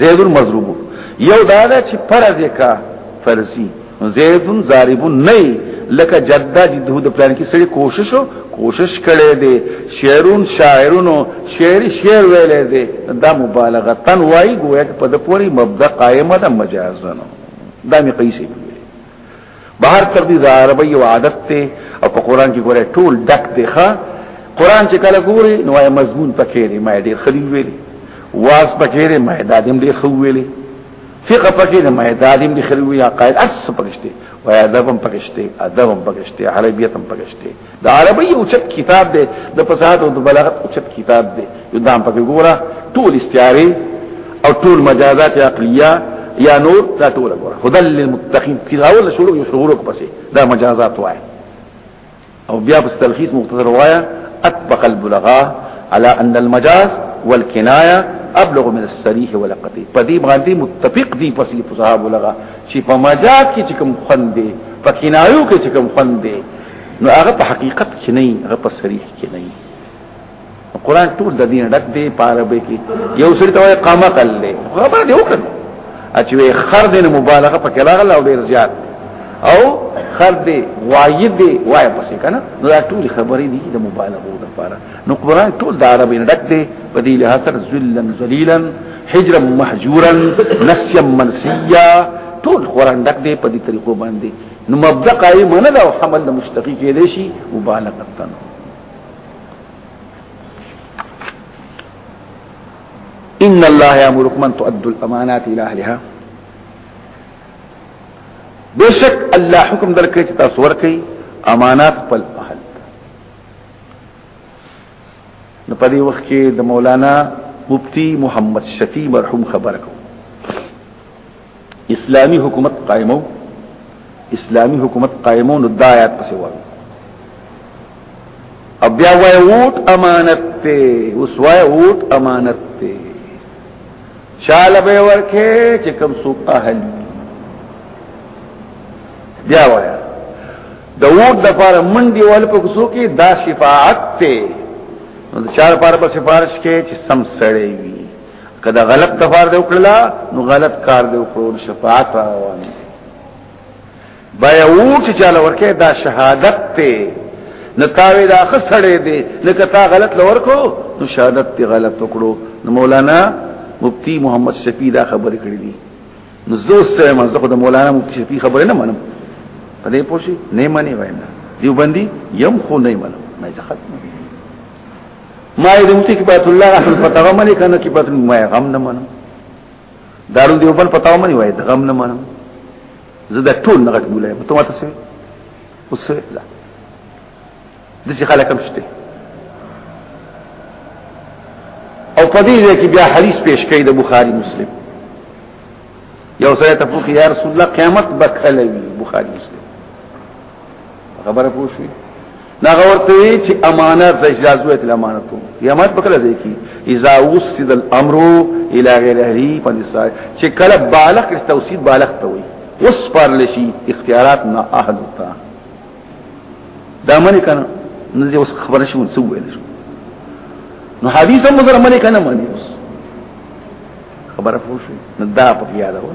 [SPEAKER 1] زید المضروب یو دا ده چې فرض کا فرضی زید ضارب نه لکه جده جده د پلان کې سړي کوشش کوشش کړي دي شعرون شاعرونو شعر شعر ویلې دي دا مبالغه تن وای ګویا په د پوری مبدا قائمه ده مجازنه دا می قیسی بهر تر دې عربی یو عادت ته او په قران کې ګوره ټول ډک دی ښا قران چې کله ګوري نو یې مضمون پکې لري ما ډېر خري ویلي واس پکې لري ما دادم ډېر خو ویلي فقه پکې لري ما دادم ډېر خري ویلي عقاید اس پکشته وای ادب هم پکشته ادب هم پکشته عربیت هم پکشته د عربی او چت کتاب دی د فصاحت او د بلاغت او چت کتاب دی یو دام پکې ګوره ټول استعاره او ټول مجازات عقلیه یا نور دا ټول ګوره هدل للمتقین کی راول شروع یو شروع کو پسې دا مجازات وای او بیا په تلخیص مختصر وایا اطبق البلغاء على ان المجاز والكنايه ابلغ من الصريح ولقطي په دې باندې متفق دي پسې فصاحت بلغه چې په مجاز کې کوم خوند دی په کنایو کې کوم خوند دی نو هغه په حقیقت کې نه هغه په صریح کې نه قرآن ټول د دین ډک دی په عربی کې یو سری ته وایي قامه قل له خبره دی وکړه چې وي خر دې مبالغه په کلاغ له ډیر زیات او خر دې واید دې وای پسې کنه نو دا ټول خبرې دي د مبالغه لپاره نو قرآن ټول د عربی ډک دی په دې له اثر ذلن ذلیلا حجرا محجورا نسيا منسيا ټول قرآن ډک دی په دې طریقو باندې نو مبدا قائم نه دا حمل د مشتقی کې دی شي مبالغه تن ان الله يامركم ان تؤدوا الامانات الى اهلها بشک الله حکم درکې چې تاسو ورکې امانات خپل اهل نو په دې وخت کې د مولانا مفتی محمد شفیع مرحوم خبر کو اسلامی حکومت قائمو اسلامی حکومت قائمو نو دا آیات پسې وایو او بیا وای ووټ امانت ته اوس وای ووټ امانت ته چاله به ورکه چې کم څوک اهل بیا وای د ووټ د پاره منډي ول په کوڅو کې دا شفاعت ته نو د چار پاره په سفارش کې چې سم سړی وي کدا غلط کفار دی وکړلا نو غلط کار دی وکړو شفاعت را روان بیا و چې چاله ورکه دا شهادت ته نتاوی دا خسړې دی لکه تا غلط لور کو نو شهادت ته غلط وکړو نو مولانا مفتی محمد شفیع دا خبرې کړې دي نو زه سره ما زه د مولانا مفتی شفیع خبرې نه منم په دې پوښي نه منی وایم دیو باندې يم خو نه منم نه ځه ختم ما یې دمتي کې پات الله احمد فتاوا منی کنه کې پات نو ما غم نه منم دارو دیوبند فتاوا منی وای غم نه منم زه د ټول نه غټ مولای ته ما تاسو اوس لا د څه خلک هم شته او په دې کې بیا حدیث پیش کړي د بخاری مسلم یو سره ته پوښتنه یا رسول الله قیامت بکلوي بخاری مسلم خبره پوښي دا ورته چې امانت د اجازه ته امانت وو یمات بکله ځای کی اذا وسد الامر الى غیر اهلی فنسای چې کله بالغ کړه توسید بالغ ته وي اوس پر لشي اختیارات نه اهل تا دا منی کنه نزه اوس خبره شوم څه ویل شو نو حدیث هم سره منی کنه منی اوس خبره پوښي نو دا په یاد وو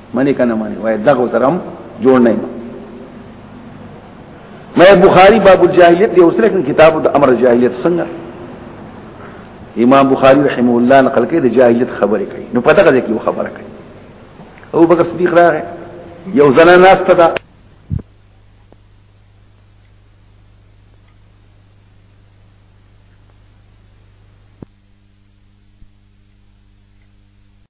[SPEAKER 1] منی کنه منی وای دغه سرم جوړ نه مې بخاری باب الجاهلیت دی اوسره کوم کتاب د امر جاهلیت څنګه امام بخاری رحم الله نقل کړي د جاهلیت خبره کوي نو پته کوي کې خبره کوي ابو بکر صدیق راغی یو زنه ناس ته